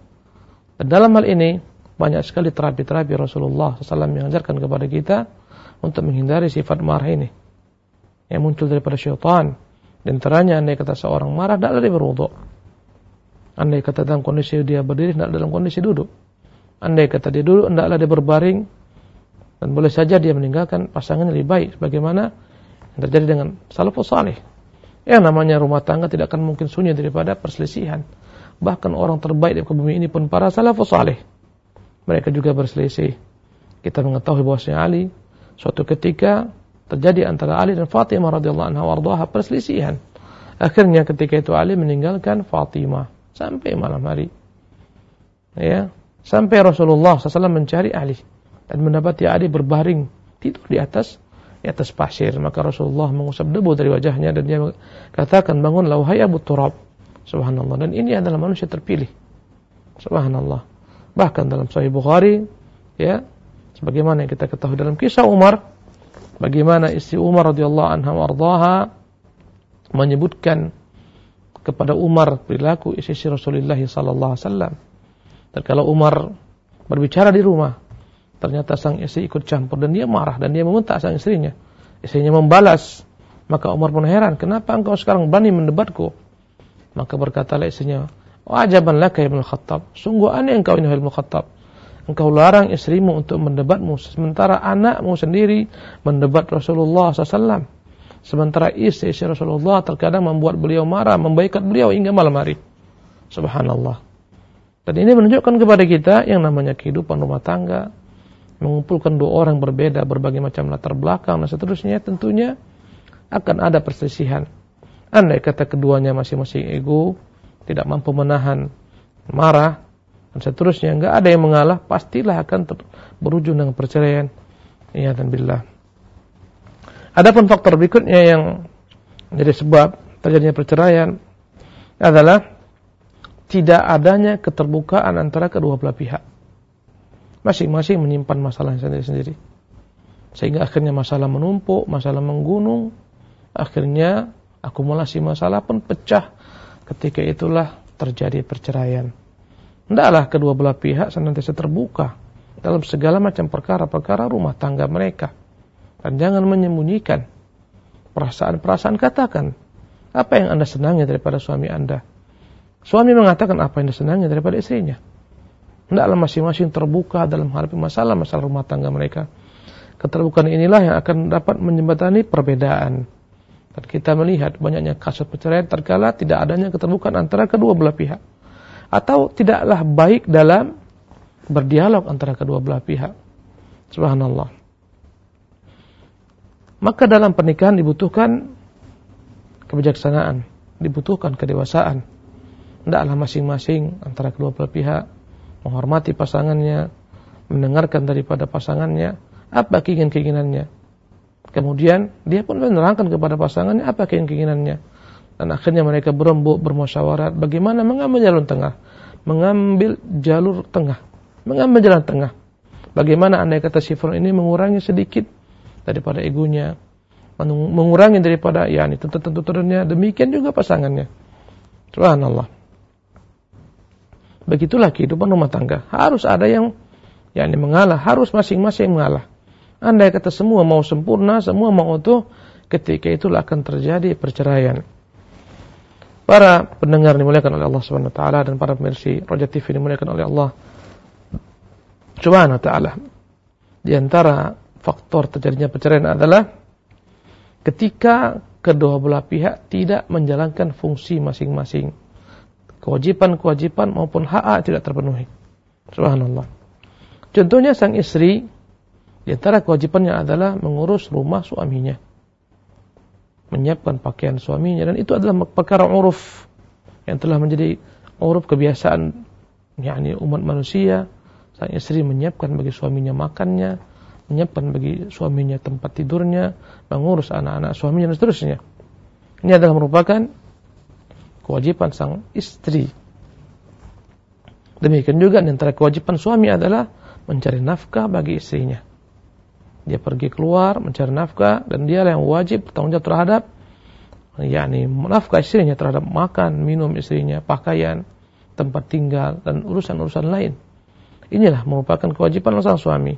Dan dalam hal ini banyak sekali terapi-terapi Rasulullah SAW mengajarkan kepada kita untuk menghindari sifat marah ini yang muncul daripada syaitan. Dan teranya andai kata seorang marah, tidak lagi berwudhu. Andai kata dalam kondisi dia berdiri, tidak dalam kondisi duduk. Andai kata dia dulu, hendaklah dia berbaring dan boleh saja dia meninggalkan pasangannya lebih baik sebagaimana yang terjadi dengan salafus salih. Yang namanya rumah tangga tidak akan mungkin sunyi daripada perselisihan. Bahkan orang terbaik di bumi ini pun para salafus salih. Mereka juga berselisih. Kita mengetahui bahwasanya Ali suatu ketika terjadi antara Ali dan Fatimah radhiyallahu anha warḍaha perselisihan. Akhirnya ketika itu Ali meninggalkan Fatimah sampai malam hari. Ya, Sampai Rasulullah SAW mencari Ali dan mendapati Ali berbaring tidur di atas di atas pasir. Maka Rasulullah mengusap debu dari wajahnya dan dia katakan bangunlah wahai Abu Turab. Subhanallah. Dan ini adalah manusia terpilih. Subhanallah. Bahkan dalam Sahih Bukhari ya sebagaimana yang kita ketahui dalam kisah Umar bagaimana istri Umar radhiyallahu anha wardaha menyebutkan kepada Umar perilaku istri Rasulullah sallallahu alaihi wasallam dan Umar berbicara di rumah, ternyata sang istri ikut campur dan dia marah dan dia meminta sang istrinya. Istrinya membalas. Maka Umar pun heran, kenapa engkau sekarang berani mendebatku? Maka berkatalah istrinya, Wajaban laka Ibn Khattab. Sungguh aneh engkau ini Ibn Khattab. Engkau larang istrimu untuk mendebatmu. Sementara anakmu sendiri mendebat Rasulullah SAW. Sementara istri, istri Rasulullah terkadang membuat beliau marah, membaikat beliau hingga malam hari. Subhanallah. Dan ini menunjukkan kepada kita yang namanya kehidupan rumah tangga, mengumpulkan dua orang berbeda, berbagai macam latar belakang dan seterusnya, tentunya akan ada perselisihan. Andai kata keduanya masing-masing ego, tidak mampu menahan marah, dan seterusnya, enggak ada yang mengalah, pastilah akan berujung dengan perceraian. Iya dan billah. Adapun faktor berikutnya yang menjadi sebab terjadinya perceraian adalah tidak adanya keterbukaan antara kedua belah pihak. Masing-masing menyimpan masalah sendiri-sendiri. Sehingga akhirnya masalah menumpuk, masalah menggunung, akhirnya akumulasi masalah pun pecah. Ketika itulah terjadi perceraian. Hendaklah kedua belah pihak senantiasa terbuka dalam segala macam perkara-perkara rumah tangga mereka. Dan jangan menyembunyikan perasaan-perasaan katakan apa yang Anda senangi daripada suami Anda Suami mengatakan apa yang disenangi daripada istrinya. Hendaklah masing-masing terbuka dalam hal masalah-masalah rumah tangga mereka. Keterbukaan inilah yang akan dapat menjembatani perbedaan. Dan kita melihat banyaknya kasus perceraian terkala tidak adanya keterbukaan antara kedua belah pihak. Atau tidaklah baik dalam berdialog antara kedua belah pihak. Subhanallah. Maka dalam pernikahan dibutuhkan kebijaksanaan, dibutuhkan kedewasaan. Hendaklah masing-masing antara kedua belah pihak menghormati pasangannya, mendengarkan daripada pasangannya apa keinginan-keinginannya. Kemudian dia pun menerangkan kepada pasangannya apa keinginannya. Dan akhirnya mereka berembuk, bermusyawarat bagaimana mengambil jalur tengah. Mengambil jalur tengah. Mengambil jalan tengah. Bagaimana andai kata si ini mengurangi sedikit daripada egonya, mengurangi daripada ya ini tentu-tentunya demikian juga pasangannya. Subhanallah. Begitulah kehidupan rumah tangga. Harus ada yang yakni mengalah, harus masing-masing mengalah. Andai kata semua mau sempurna, semua mau utuh, ketika itulah akan terjadi perceraian. Para pendengar dimuliakan oleh Allah Subhanahu wa taala dan para pemirsa Raja TV dimuliakan oleh Allah Subhanahu wa taala. Di antara faktor terjadinya perceraian adalah ketika kedua belah pihak tidak menjalankan fungsi masing-masing. Kewajiban-kewajiban maupun hak tidak terpenuhi. Subhanallah. Contohnya sang istri di antara kewajibannya adalah mengurus rumah suaminya. Menyiapkan pakaian suaminya dan itu adalah perkara uruf yang telah menjadi uruf kebiasaan yakni umat manusia. Sang istri menyiapkan bagi suaminya makannya, menyiapkan bagi suaminya tempat tidurnya, mengurus anak-anak suaminya dan seterusnya. Ini adalah merupakan kewajiban sang istri. Demikian juga di antara kewajiban suami adalah mencari nafkah bagi istrinya. Dia pergi keluar mencari nafkah dan dia yang wajib bertanggung jawab terhadap yakni nafkah istrinya terhadap makan, minum istrinya, pakaian, tempat tinggal dan urusan-urusan lain. Inilah merupakan kewajiban sang suami.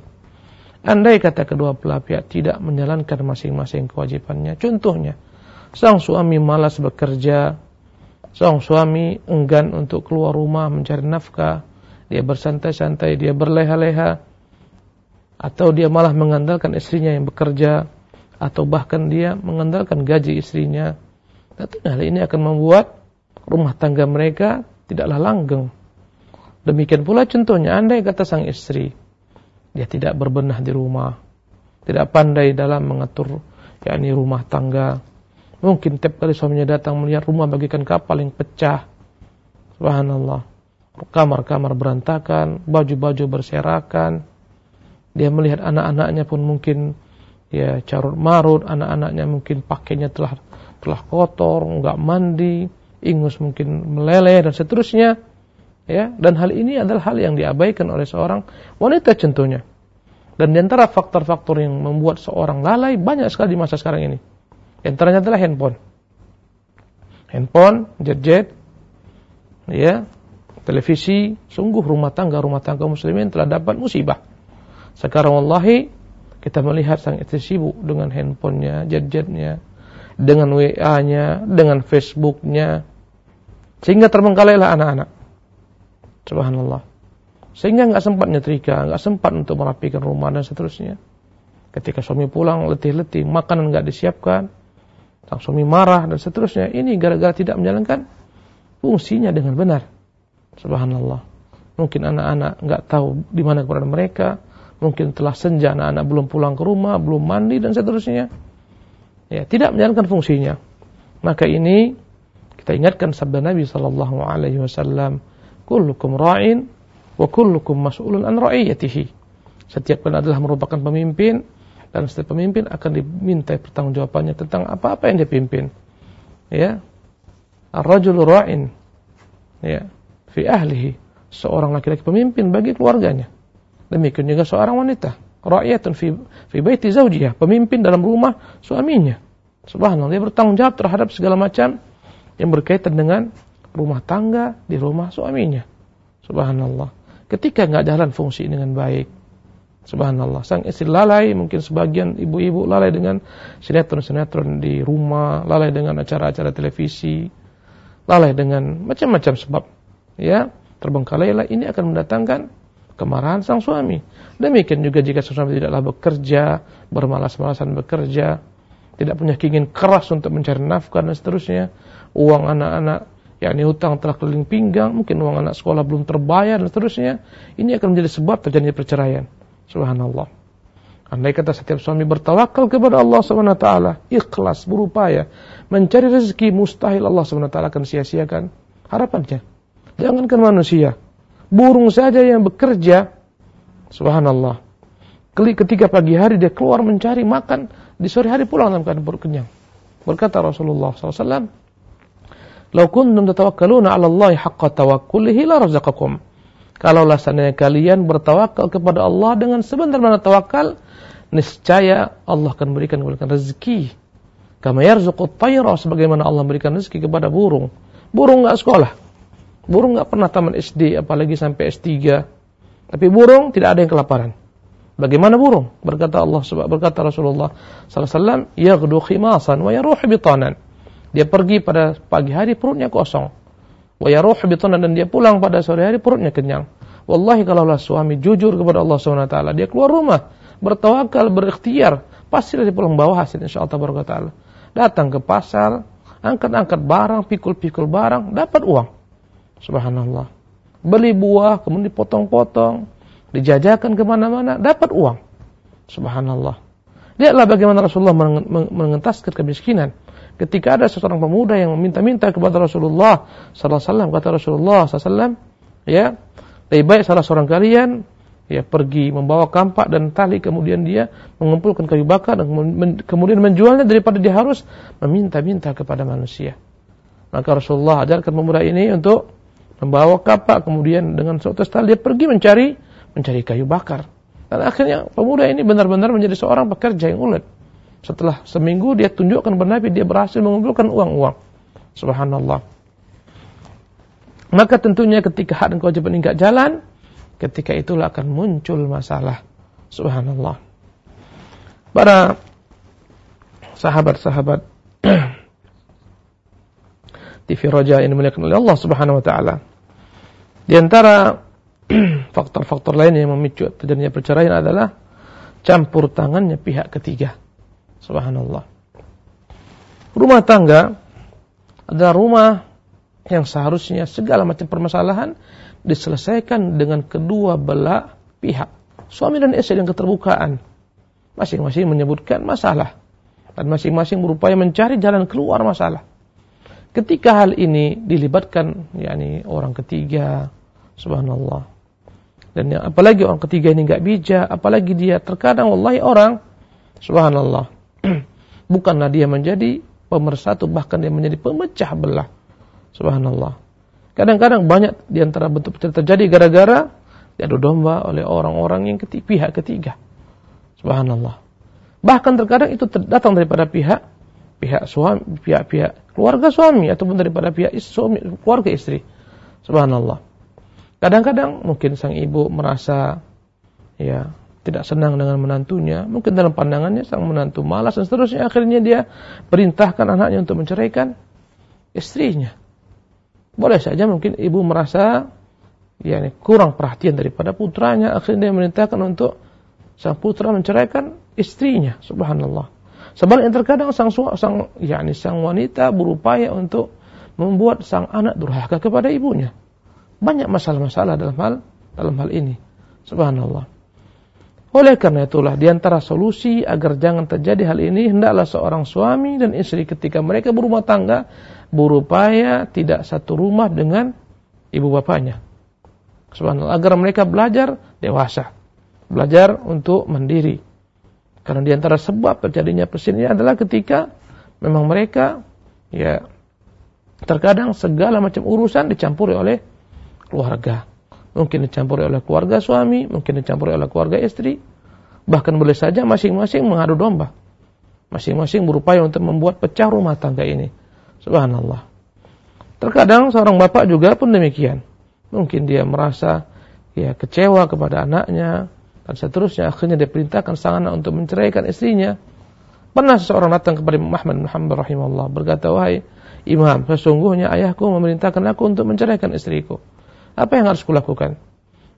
Andai kata kedua belah pihak tidak menjalankan masing-masing kewajibannya. Contohnya, sang suami malas bekerja, sang suami enggan untuk keluar rumah mencari nafkah, dia bersantai-santai, dia berleha-leha, atau dia malah mengandalkan istrinya yang bekerja, atau bahkan dia mengandalkan gaji istrinya. Tentu hal ini akan membuat rumah tangga mereka tidaklah langgeng. Demikian pula contohnya, andai kata sang istri, dia tidak berbenah di rumah, tidak pandai dalam mengatur yakni rumah tangga. Mungkin tiap kali suaminya datang melihat rumah bagikan kapal yang pecah. Subhanallah. Kamar-kamar berantakan, baju-baju berserakan. Dia melihat anak-anaknya pun mungkin ya carut marut, anak-anaknya mungkin pakainya telah telah kotor, enggak mandi, ingus mungkin meleleh dan seterusnya ya dan hal ini adalah hal yang diabaikan oleh seorang wanita contohnya dan di antara faktor-faktor yang membuat seorang lalai banyak sekali di masa sekarang ini di antaranya adalah handphone handphone jet-jet ya televisi sungguh rumah tangga rumah tangga muslimin telah dapat musibah sekarang wallahi kita melihat sang istri sibuk dengan handphonenya, jet-jetnya, dengan WA-nya, dengan Facebook-nya, sehingga terbengkalailah anak-anak. Subhanallah. Sehingga nggak sempat nyetrika, nggak sempat untuk merapikan rumah dan seterusnya. Ketika suami pulang letih-letih, makanan nggak disiapkan, sang suami marah dan seterusnya. Ini gara-gara tidak menjalankan fungsinya dengan benar. Subhanallah. Mungkin anak-anak nggak tahu di mana keberadaan mereka, mungkin telah senja anak-anak belum pulang ke rumah, belum mandi dan seterusnya. Ya, tidak menjalankan fungsinya. Maka ini kita ingatkan sabda Nabi sallallahu alaihi wasallam, kullukum ra'in wa kullukum mas'ulun an ra'iyatihi. Setiap kalian adalah merupakan pemimpin dan setiap pemimpin akan diminta pertanggungjawabannya tentang apa-apa yang dia pimpin. Ya. Ar-rajulu ra'in. Ya, fi ahlihi. Seorang laki-laki pemimpin bagi keluarganya. Demikian juga seorang wanita, ra'iyatun fi fi baiti zawjiha, pemimpin dalam rumah suaminya. Subhanallah, dia bertanggung jawab terhadap segala macam yang berkaitan dengan rumah tangga di rumah suaminya. Subhanallah. Ketika nggak jalan fungsi dengan baik, Subhanallah. Sang istri lalai, mungkin sebagian ibu-ibu lalai dengan sinetron-sinetron di rumah, lalai dengan acara-acara televisi, lalai dengan macam-macam sebab. Ya, terbengkalailah ini akan mendatangkan kemarahan sang suami. Demikian juga jika suami tidaklah bekerja, bermalas-malasan bekerja, tidak punya keinginan keras untuk mencari nafkah dan seterusnya, uang anak-anak yakni hutang telah keliling pinggang, mungkin uang anak sekolah belum terbayar dan seterusnya, ini akan menjadi sebab terjadinya perceraian. Subhanallah. Andai kata setiap suami bertawakal kepada Allah taala, ikhlas berupaya mencari rezeki mustahil Allah taala akan sia-siakan harapannya. Jangankan manusia, burung saja yang bekerja subhanallah. Ketika pagi hari dia keluar mencari makan, di sore hari pulang dalam keadaan perut kenyang. Berkata Rasulullah SAW, "Lau kuntum tatawakkaluna 'ala Allah haqqa tawakkulihi la razaqakum." Kalaulah seandainya kalian bertawakal kepada Allah dengan sebenar-benar tawakal, niscaya Allah akan berikan kepada rezeki. Kama yarzuqut tayra sebagaimana Allah berikan rezeki kepada burung. Burung enggak sekolah. Burung enggak pernah taman SD apalagi sampai S3. Tapi burung tidak ada yang kelaparan. Bagaimana burung? Berkata Allah berkata Rasulullah sallallahu alaihi wasallam, "Yaghdu khimasan wa yaruhu bitanan." Dia pergi pada pagi hari perutnya kosong. Wa yaruhu bitanan dan dia pulang pada sore hari perutnya kenyang. Wallahi kalaulah suami jujur kepada Allah Subhanahu wa dia keluar rumah bertawakal, berikhtiar, pasti dari pulang bawah hasil insyaallah tabaraka. Datang ke pasar, angkat-angkat barang, pikul-pikul barang, dapat uang. Subhanallah. Beli buah, kemudian dipotong-potong, dijajakan ke mana-mana, dapat uang. Subhanallah. Lihatlah bagaimana Rasulullah mengentaskan kemiskinan. Ketika ada seorang pemuda yang meminta-minta kepada Rasulullah Sallallahu Alaihi Wasallam, kata Rasulullah Sallallahu ya, lebih baik salah seorang kalian ya pergi membawa kampak dan tali kemudian dia mengumpulkan kayu bakar dan kemudian menjualnya daripada dia harus meminta-minta kepada manusia. Maka Rasulullah ajarkan pemuda ini untuk membawa kampak kemudian dengan suatu tali dia pergi mencari mencari kayu bakar. Dan akhirnya pemuda ini benar-benar menjadi seorang pekerja yang ulet. Setelah seminggu dia tunjukkan bernabi dia berhasil mengumpulkan uang-uang. Subhanallah. Maka tentunya ketika hak dan kewajiban ini jalan, ketika itulah akan muncul masalah. Subhanallah. Para sahabat-sahabat TV Roja ini dimuliakan oleh Allah Subhanahu wa taala. Di antara faktor-faktor lain yang memicu terjadinya perceraian adalah campur tangannya pihak ketiga. Subhanallah. Rumah tangga adalah rumah yang seharusnya segala macam permasalahan diselesaikan dengan kedua belah pihak. Suami dan istri yang keterbukaan. Masing-masing menyebutkan masalah. Dan masing-masing berupaya mencari jalan keluar masalah. Ketika hal ini dilibatkan yakni orang ketiga, subhanallah. Dan apalagi orang ketiga ini nggak bijak, apalagi dia terkadang wallahi orang subhanallah. Bukanlah dia menjadi pemersatu bahkan dia menjadi pemecah belah. Subhanallah. Kadang-kadang banyak di antara bentuk terjadi gara-gara diadu domba oleh orang-orang yang ketiga, pihak ketiga. Subhanallah. Bahkan terkadang itu datang daripada pihak pihak suami, pihak-pihak keluarga suami ataupun daripada pihak istri, suami, keluarga istri. Subhanallah. Kadang-kadang mungkin sang ibu merasa ya tidak senang dengan menantunya, mungkin dalam pandangannya sang menantu malas dan seterusnya akhirnya dia perintahkan anaknya untuk menceraikan istrinya. Boleh saja mungkin ibu merasa ya kurang perhatian daripada putranya, akhirnya dia merintahkan untuk sang putra menceraikan istrinya. Subhanallah. Sebaliknya terkadang sang sang yakni sang wanita berupaya untuk membuat sang anak durhaka kepada ibunya. Banyak masalah-masalah dalam hal dalam hal ini. Subhanallah. Oleh karena itulah di antara solusi agar jangan terjadi hal ini hendaklah seorang suami dan istri ketika mereka berumah tangga berupaya tidak satu rumah dengan ibu bapaknya. Subhanallah, agar mereka belajar dewasa, belajar untuk mandiri. Karena di antara sebab terjadinya perselingkuhan adalah ketika memang mereka ya terkadang segala macam urusan dicampuri oleh keluarga. Mungkin dicampuri oleh keluarga suami, mungkin dicampuri oleh keluarga istri. Bahkan boleh saja masing-masing mengadu domba. Masing-masing berupaya untuk membuat pecah rumah tangga ini. Subhanallah. Terkadang seorang bapak juga pun demikian. Mungkin dia merasa ya kecewa kepada anaknya dan seterusnya akhirnya dia perintahkan sang anak untuk menceraikan istrinya. Pernah seseorang datang kepada Imam Ahmad bin Hanbal rahimahullah berkata, "Wahai Imam, sesungguhnya ayahku memerintahkan aku untuk menceraikan istriku. Apa yang harus kulakukan?"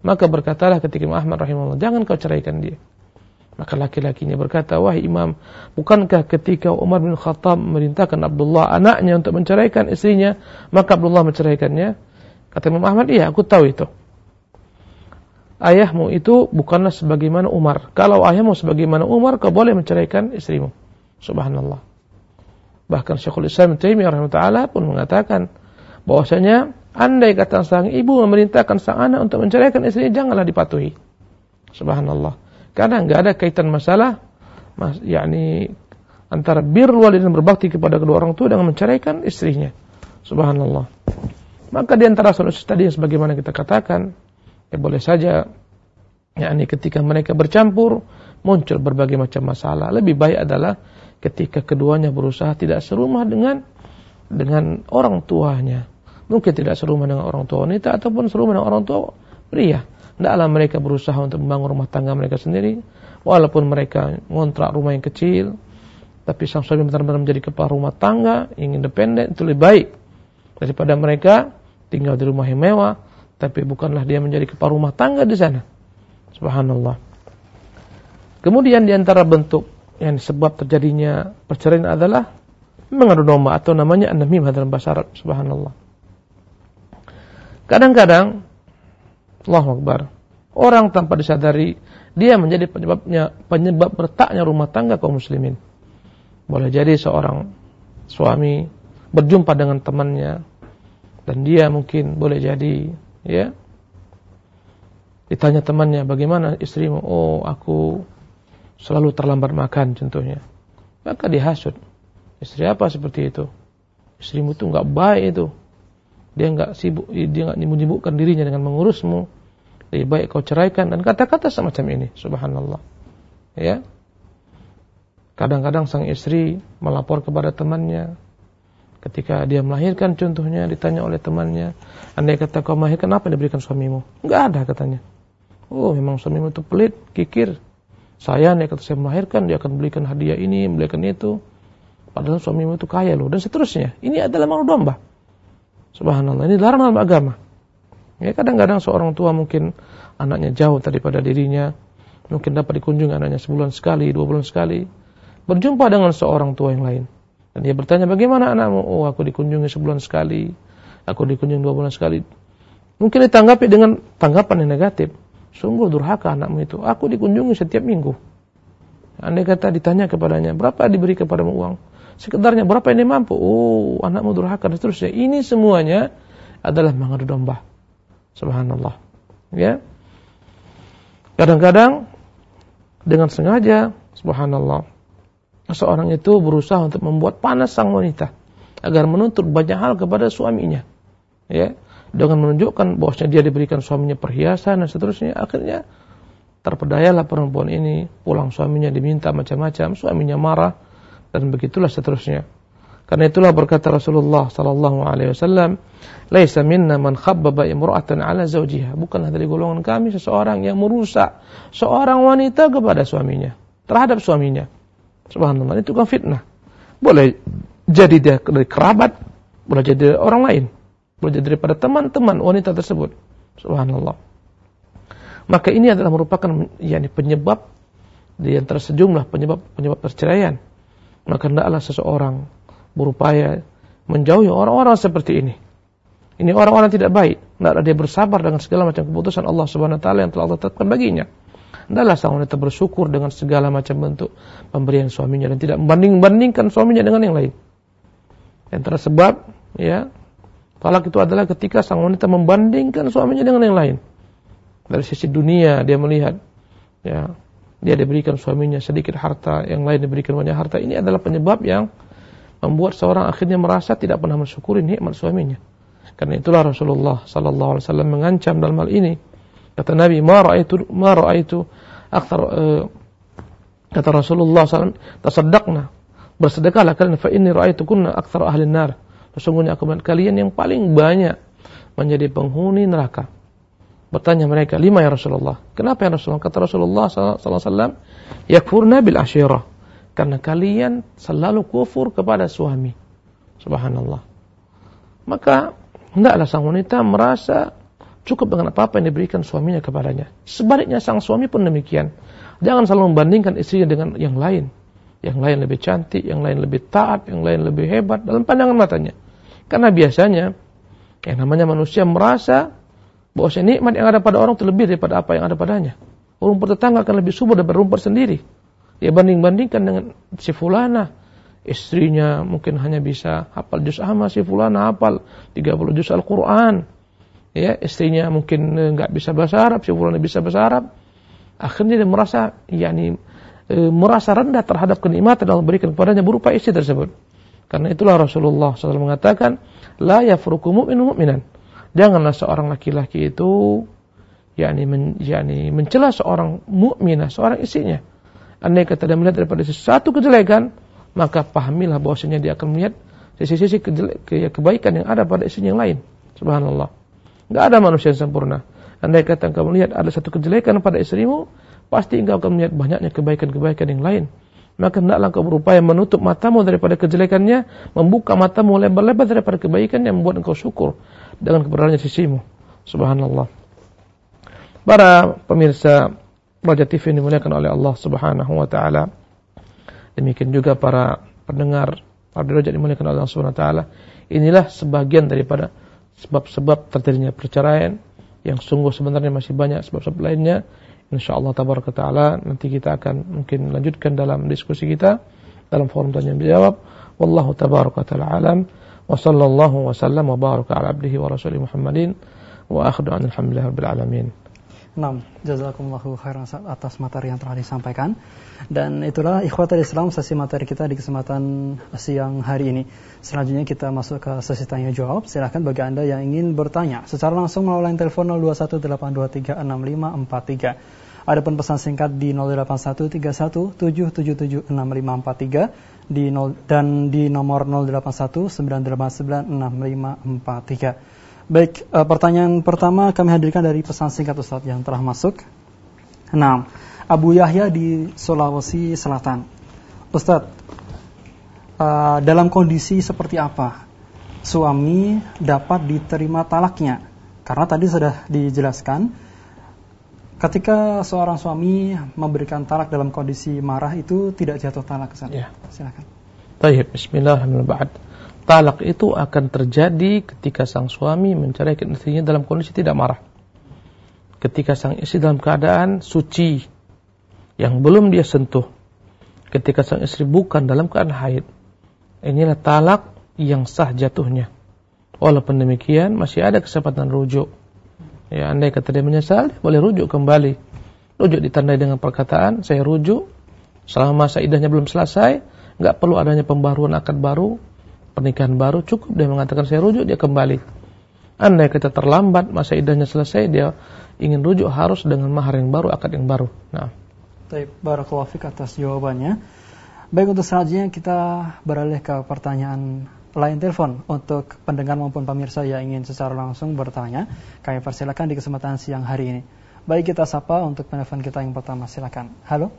Maka berkatalah ketika Imam Ahmad rahimahullah, jangan kau ceraikan dia. Maka laki-lakinya berkata, wahai imam, bukankah ketika Umar bin Khattab merintahkan Abdullah anaknya untuk menceraikan istrinya, maka Abdullah menceraikannya? Kata Imam Ahmad, iya aku tahu itu. Ayahmu itu bukanlah sebagaimana Umar. Kalau ayahmu sebagaimana Umar, kau boleh menceraikan istrimu. Subhanallah. Bahkan Syekhul Islam Taimiyah rahimahullah pun mengatakan bahwasanya andai kata sang ibu memerintahkan sang anak untuk menceraikan istrinya, janganlah dipatuhi. Subhanallah. Karena nggak ada kaitan masalah mas, yakni antara bir dan berbakti kepada kedua orang tua dengan menceraikan istrinya. Subhanallah. Maka di antara solusi tadi sebagaimana kita katakan, ya boleh saja yakni ketika mereka bercampur muncul berbagai macam masalah. Lebih baik adalah ketika keduanya berusaha tidak serumah dengan dengan orang tuanya. Mungkin tidak serumah dengan orang tua wanita ataupun serumah dengan orang tua pria. Tidaklah mereka berusaha untuk membangun rumah tangga mereka sendiri, walaupun mereka ngontrak rumah yang kecil, tapi sang suami benar-benar menjadi kepala rumah tangga, ingin independen, itu lebih baik daripada mereka tinggal di rumah yang mewah, tapi bukanlah dia menjadi kepala rumah tangga di sana. Subhanallah. Kemudian di antara bentuk yang sebab terjadinya perceraian adalah mengadu domba atau namanya an-namimah dalam bahasa Arab. Subhanallah. Kadang-kadang Allahu Akbar. Orang tanpa disadari dia menjadi penyebabnya penyebab retaknya rumah tangga kaum muslimin. Boleh jadi seorang suami berjumpa dengan temannya dan dia mungkin boleh jadi ya ditanya temannya bagaimana istrimu oh aku selalu terlambat makan contohnya maka dihasut istri apa seperti itu istrimu tuh nggak baik itu dia nggak sibuk dia nggak menyibukkan dirinya dengan mengurusmu. Lebih baik kau ceraikan dan kata-kata semacam ini. Subhanallah. Ya. Kadang-kadang sang istri melapor kepada temannya. Ketika dia melahirkan contohnya ditanya oleh temannya andai kata kau melahirkan apa yang diberikan suamimu? Enggak ada katanya. Oh memang suamimu itu pelit kikir. Saya nih kata saya melahirkan dia akan belikan hadiah ini belikan itu. Padahal suamimu itu kaya loh dan seterusnya. Ini adalah malu domba subhanallah ini larang dalam agama Ya kadang-kadang seorang tua mungkin anaknya jauh daripada dirinya, mungkin dapat dikunjungi anaknya sebulan sekali, dua bulan sekali, berjumpa dengan seorang tua yang lain. Dan dia bertanya, bagaimana anakmu? Oh, aku dikunjungi sebulan sekali, aku dikunjungi dua bulan sekali. Mungkin ditanggapi dengan tanggapan yang negatif. Sungguh durhaka anakmu itu. Aku dikunjungi setiap minggu. Andai kata ditanya kepadanya, berapa diberi kepadamu uang? Sekedarnya berapa ini mampu? Oh, anakmu durhaka dan seterusnya. Ini semuanya adalah mengadu domba. Subhanallah. Ya. Kadang-kadang dengan sengaja, subhanallah, seorang itu berusaha untuk membuat panas sang wanita agar menuntut banyak hal kepada suaminya. Ya, dengan menunjukkan bahwasanya dia diberikan suaminya perhiasan dan seterusnya, akhirnya terpedayalah perempuan ini, pulang suaminya diminta macam-macam, suaminya marah dan begitulah seterusnya. Karena itulah berkata Rasulullah sallallahu alaihi wasallam, "Laisa minna man khabbaba imra'atan 'ala zawjiha." Bukanlah dari golongan kami seseorang yang merusak seorang wanita kepada suaminya, terhadap suaminya. Subhanallah, itu kan fitnah. Boleh jadi dia dari kerabat, boleh jadi dari orang lain, boleh jadi daripada teman-teman wanita tersebut. Subhanallah. Maka ini adalah merupakan yakni penyebab di antara sejumlah penyebab penyebab perceraian. Maka hendaklah seseorang berupaya menjauhi orang-orang seperti ini. Ini orang-orang tidak baik. Tidaklah dia bersabar dengan segala macam keputusan Allah Subhanahu wa taala yang telah Allah tetapkan baginya. Tidaklah sang wanita bersyukur dengan segala macam bentuk pemberian suaminya dan tidak membanding-bandingkan suaminya dengan yang lain. Yang tersebab ya, talak itu adalah ketika sang wanita membandingkan suaminya dengan yang lain. Dari sisi dunia dia melihat ya, dia diberikan suaminya sedikit harta, yang lain diberikan banyak harta. Ini adalah penyebab yang membuat seorang akhirnya merasa tidak pernah mensyukuri nikmat suaminya. Karena itulah Rasulullah sallallahu alaihi wasallam mengancam dalam hal ini. Kata Nabi, "Ma ra'aitu ma ra'aitu akthar uh, kata Rasulullah SAW, tasaddaqna. Bersedekahlah kalian fa inni ra'aitukunna akthar ahli nar. Sesungguhnya aku melihat kalian yang paling banyak menjadi penghuni neraka. Bertanya mereka, lima ya Rasulullah. Kenapa ya Rasulullah? Kata Rasulullah SAW, yakfurna bil asyirah karena kalian selalu kufur kepada suami. Subhanallah. Maka hendaklah sang wanita merasa Cukup dengan apa-apa yang diberikan suaminya kepadanya. Sebaliknya sang suami pun demikian. Jangan selalu membandingkan istrinya dengan yang lain. Yang lain lebih cantik, yang lain lebih taat, yang lain lebih hebat dalam pandangan matanya. Karena biasanya yang namanya manusia merasa bahwa nikmat yang ada pada orang terlebih daripada apa yang ada padanya. Rumput tetangga akan lebih subur daripada rumput sendiri. Ya banding-bandingkan dengan si fulana. Istrinya mungkin hanya bisa hafal juz amma, si fulana hafal 30 juz Al-Quran ya istrinya mungkin enggak bisa bahasa Arab, si fulana bisa bahasa Arab. Akhirnya dia merasa yakni e, merasa rendah terhadap kenikmatan yang berikan kepadanya berupa istri tersebut. Karena itulah Rasulullah SAW mengatakan, la yafruku mu'minu mu'minan. Janganlah seorang laki-laki itu yakni men, yakni mencela seorang mukminah, seorang istrinya. Andai kata dia melihat daripada sesuatu kejelekan, maka pahamilah bahwasanya dia akan melihat sisi-sisi kebaikan yang ada pada istrinya yang lain. Subhanallah. Enggak ada manusia yang sempurna. Andai kata engkau melihat ada satu kejelekan pada istrimu, pasti engkau akan melihat banyaknya kebaikan-kebaikan yang lain. Maka hendaklah engkau berupaya menutup matamu daripada kejelekannya, membuka matamu lebar-lebar daripada kebaikan yang membuat engkau syukur dengan keberadaannya sisimu. Subhanallah. Para pemirsa Raja TV yang dimuliakan oleh Allah Subhanahu wa taala. Demikian juga para pendengar para derajat dimuliakan oleh Allah Subhanahu wa taala. Inilah sebagian daripada sebab-sebab terjadinya perceraian yang sungguh sebenarnya masih banyak sebab-sebab lainnya insyaallah tabaraka taala nanti kita akan mungkin lanjutkan dalam diskusi kita dalam forum tanya jawab wallahu tabaraka taala alam wa sallam wa baraka ala abdihi wa rasulih Muhammadin wa akhiru alhamdulillahi rabbil alamin Nah, jazakumullahu khairan atas materi yang telah disampaikan. Dan itulah ikhwatul Islam sesi materi kita di kesempatan siang hari ini. Selanjutnya kita masuk ke sesi tanya jawab. Silahkan bagi Anda yang ingin bertanya secara langsung melalui line telepon 0218236543. Adapun pesan singkat di 081317776543 di 0, dan di nomor 0819896543. Baik, uh, pertanyaan pertama kami hadirkan dari pesan singkat Ustaz yang telah masuk. Nah, Abu Yahya di Sulawesi Selatan. Ustaz, uh, dalam kondisi seperti apa suami dapat diterima talaknya? Karena tadi sudah dijelaskan, ketika seorang suami memberikan talak dalam kondisi marah itu tidak jatuh talak. Ustaz. Ya. Silakan. Baik, bismillahirrahmanirrahim talak itu akan terjadi ketika sang suami menceraikan istrinya dalam kondisi tidak marah. Ketika sang istri dalam keadaan suci yang belum dia sentuh. Ketika sang istri bukan dalam keadaan haid. Inilah talak yang sah jatuhnya. Walaupun demikian masih ada kesempatan rujuk. Ya, andai kata dia menyesal, dia boleh rujuk kembali. Rujuk ditandai dengan perkataan, saya rujuk. Selama masa idahnya belum selesai, nggak perlu adanya pembaruan akad baru, pernikahan baru cukup dia mengatakan saya rujuk dia kembali. Andai kita terlambat masa idahnya selesai dia ingin rujuk harus dengan mahar yang baru akad yang baru. Nah. Baik, barakallahu atas jawabannya. Baik untuk selanjutnya kita beralih ke pertanyaan lain telepon untuk pendengar maupun pemirsa yang ingin secara langsung bertanya. Kami persilakan di kesempatan siang hari ini. Baik kita sapa untuk penelpon kita yang pertama silakan. Halo.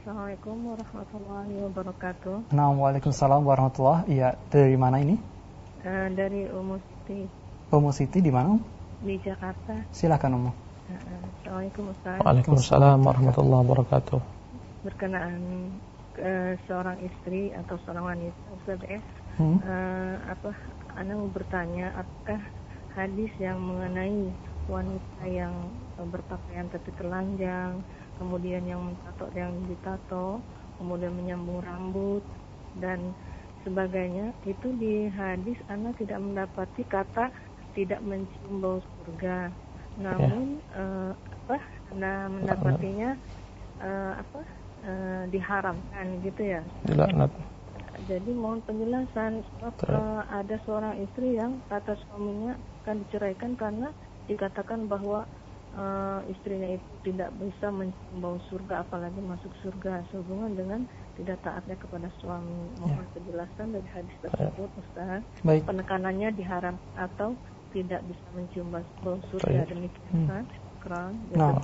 Assalamualaikum warahmatullahi wabarakatuh. Nah, waalaikumsalam warahmatullahi. Iya, dari mana ini? Uh, dari Umu Siti. Umu Siti di mana? Di Jakarta. Silakan Umu. Uh, Assalamualaikum Ustaz. Waalaikumsalam warahmatullahi wabarakatuh. Berkenaan uh, seorang istri atau seorang wanita Ustaz ya. Hmm? Uh, apa Anda mau bertanya apakah hadis yang mengenai wanita yang berpakaian tapi telanjang kemudian yang tato yang ditato, kemudian menyambung rambut dan sebagainya itu di hadis anak tidak mendapati kata tidak mencium bau surga namun ya. uh, apa anda mendapatinya uh, apa uh, diharamkan gitu ya Dilaknat. Jadi mohon penjelasan sebab uh, ada seorang istri yang kata suaminya akan diceraikan karena dikatakan bahwa uh, istrinya itu tidak bisa mencium surga apalagi masuk surga sehubungan dengan tidak taatnya kepada suami mohon ya. penjelasan dari hadis tersebut ya. Ustaz Baik. penekanannya diharam atau tidak bisa mencium bau surga Baik. demikian hmm. Kran, nah,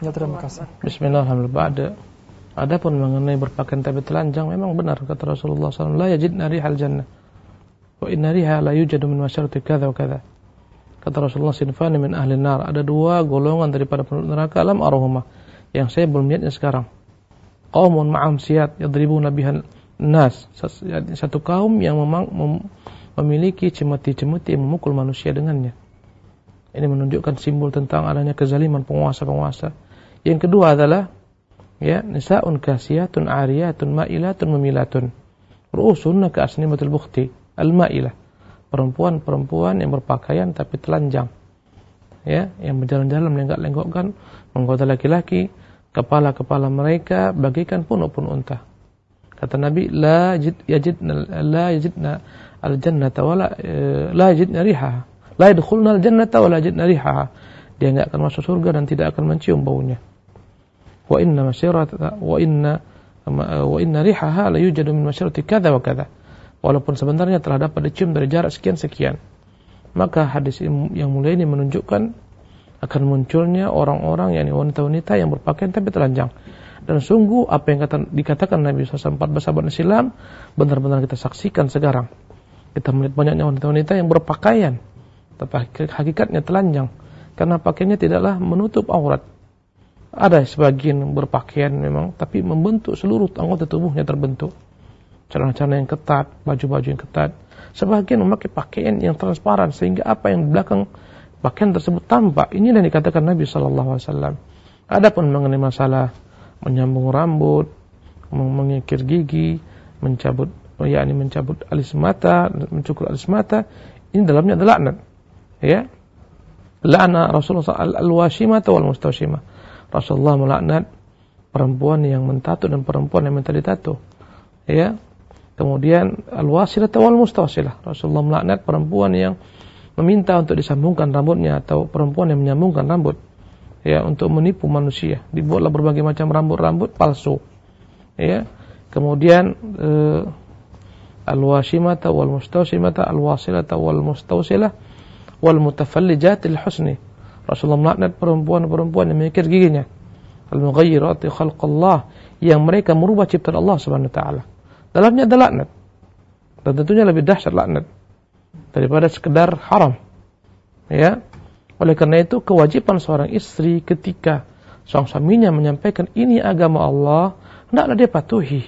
Ya, terima kasih. Bismillahirrahmanirrahim. Adapun mengenai berpakaian tapi telanjang memang benar kata Rasulullah SAW. La yajid nari hal jannah. Wa inna riha la yujadu min masyarati kadza wa kadza. Kata Rasulullah sinfani min ahli nar. Ada dua golongan daripada penduduk neraka alam arahumah yang saya belum lihatnya sekarang. Qaumun ma'am siyat yadribuna bihan nas. Satu kaum yang memang memiliki cemeti-cemeti yang memukul manusia dengannya. Ini menunjukkan simbol tentang adanya kezaliman penguasa-penguasa. Yang kedua adalah ya nisaun kasiyatun ariyatun ma'ilatun memilatun. Ru'usunna ka asnimatul bukhti al-ma'ilah. Perempuan-perempuan yang berpakaian tapi telanjang. Ya, yang berjalan-jalan lenggak-lenggokkan menggoda laki-laki, kepala-kepala mereka bagikan punuk-punuk unta. Kata Nabi, la yajidna la yajidna al-jannata wala eh, la yajidna rihaha La yadkhulna al-jannata wa la yajidna rihaha. Dia enggak akan masuk surga dan tidak akan mencium baunya. Wa inna masyarata wa inna wa inna rihaha la yujadu min masyarati kadza wa kadza. Walaupun sebenarnya telah dapat dicium dari jarak sekian-sekian. Maka hadis yang mulia ini menunjukkan akan munculnya orang-orang yakni wanita-wanita yang berpakaian tapi telanjang. Dan sungguh apa yang kata, dikatakan Nabi SAW 14 sahabat Islam benar-benar kita saksikan sekarang. Kita melihat banyaknya wanita-wanita yang berpakaian tapi hakikatnya telanjang karena pakaiannya tidaklah menutup aurat. Ada sebagian berpakaian memang tapi membentuk seluruh anggota tubuhnya terbentuk. Celana-celana yang ketat, baju-baju yang ketat. Sebagian memakai pakaian yang transparan sehingga apa yang di belakang pakaian tersebut tampak. Ini yang dikatakan Nabi sallallahu alaihi wasallam. Adapun mengenai masalah menyambung rambut, mengikir gigi, mencabut yakni mencabut alis mata, mencukur alis mata, ini dalamnya adalah laknat ya la'na Rasulullah al-washimah wal mustawshimah Rasulullah melaknat perempuan yang mentato dan perempuan yang minta ditato ya. Kemudian al-wasilah wal mustawsilah Rasulullah melaknat perempuan yang meminta untuk disambungkan rambutnya atau perempuan yang menyambungkan rambut. Ya untuk menipu manusia. Dibuatlah berbagai macam rambut-rambut palsu. Ya. Kemudian eh, al-washimata wal mustawsimata al-wasilata wal mustawsilah wal mutafallijatil husni. Rasulullah melaknat perempuan-perempuan yang mengikir giginya. Al-mughayyirati khalqallah yang mereka merubah ciptaan Allah Subhanahu wa taala. Dalamnya ada laknat. Dan tentunya lebih dahsyat laknat daripada sekedar haram. Ya. Oleh karena itu kewajiban seorang istri ketika seorang suaminya menyampaikan ini agama Allah, hendaklah dia patuhi.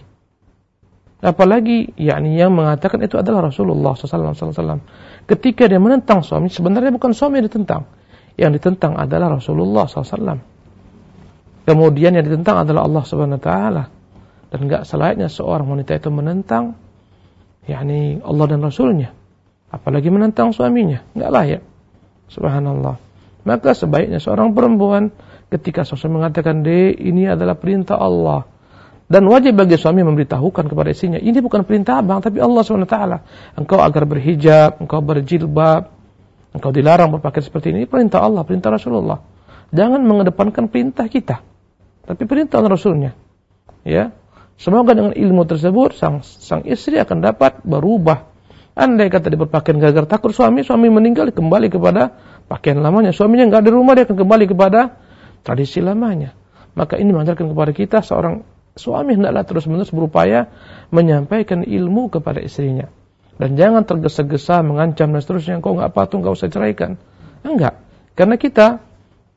Apalagi yakni yang mengatakan itu adalah Rasulullah wasallam. Ketika dia menentang suami, sebenarnya bukan suami yang ditentang. Yang ditentang adalah Rasulullah SAW. Kemudian yang ditentang adalah Allah Subhanahu Wa Taala. Dan enggak selayaknya seorang wanita itu menentang, yakni Allah dan Rasulnya. Apalagi menentang suaminya, enggak layak. Subhanallah. Maka sebaiknya seorang perempuan ketika sesuatu mengatakan, "De, ini adalah perintah Allah." Dan wajib bagi suami memberitahukan kepada istrinya, ini bukan perintah abang, tapi Allah SWT. Engkau agar berhijab, engkau berjilbab, engkau dilarang berpakaian seperti ini. Perintah Allah, perintah Rasulullah. Jangan mengedepankan perintah kita, tapi perintah Rasulnya. Ya, Semoga dengan ilmu tersebut, sang, sang istri akan dapat berubah. Andai kata dia berpakaian gara-gara takut suami, suami meninggal kembali kepada pakaian lamanya. Suaminya nggak di rumah, dia akan kembali kepada tradisi lamanya. Maka ini mengajarkan kepada kita seorang Suami hendaklah terus-menerus berupaya menyampaikan ilmu kepada istrinya. Dan jangan tergesa-gesa mengancam dan seterusnya, kau nggak patuh, nggak usah ceraikan. Enggak. Karena kita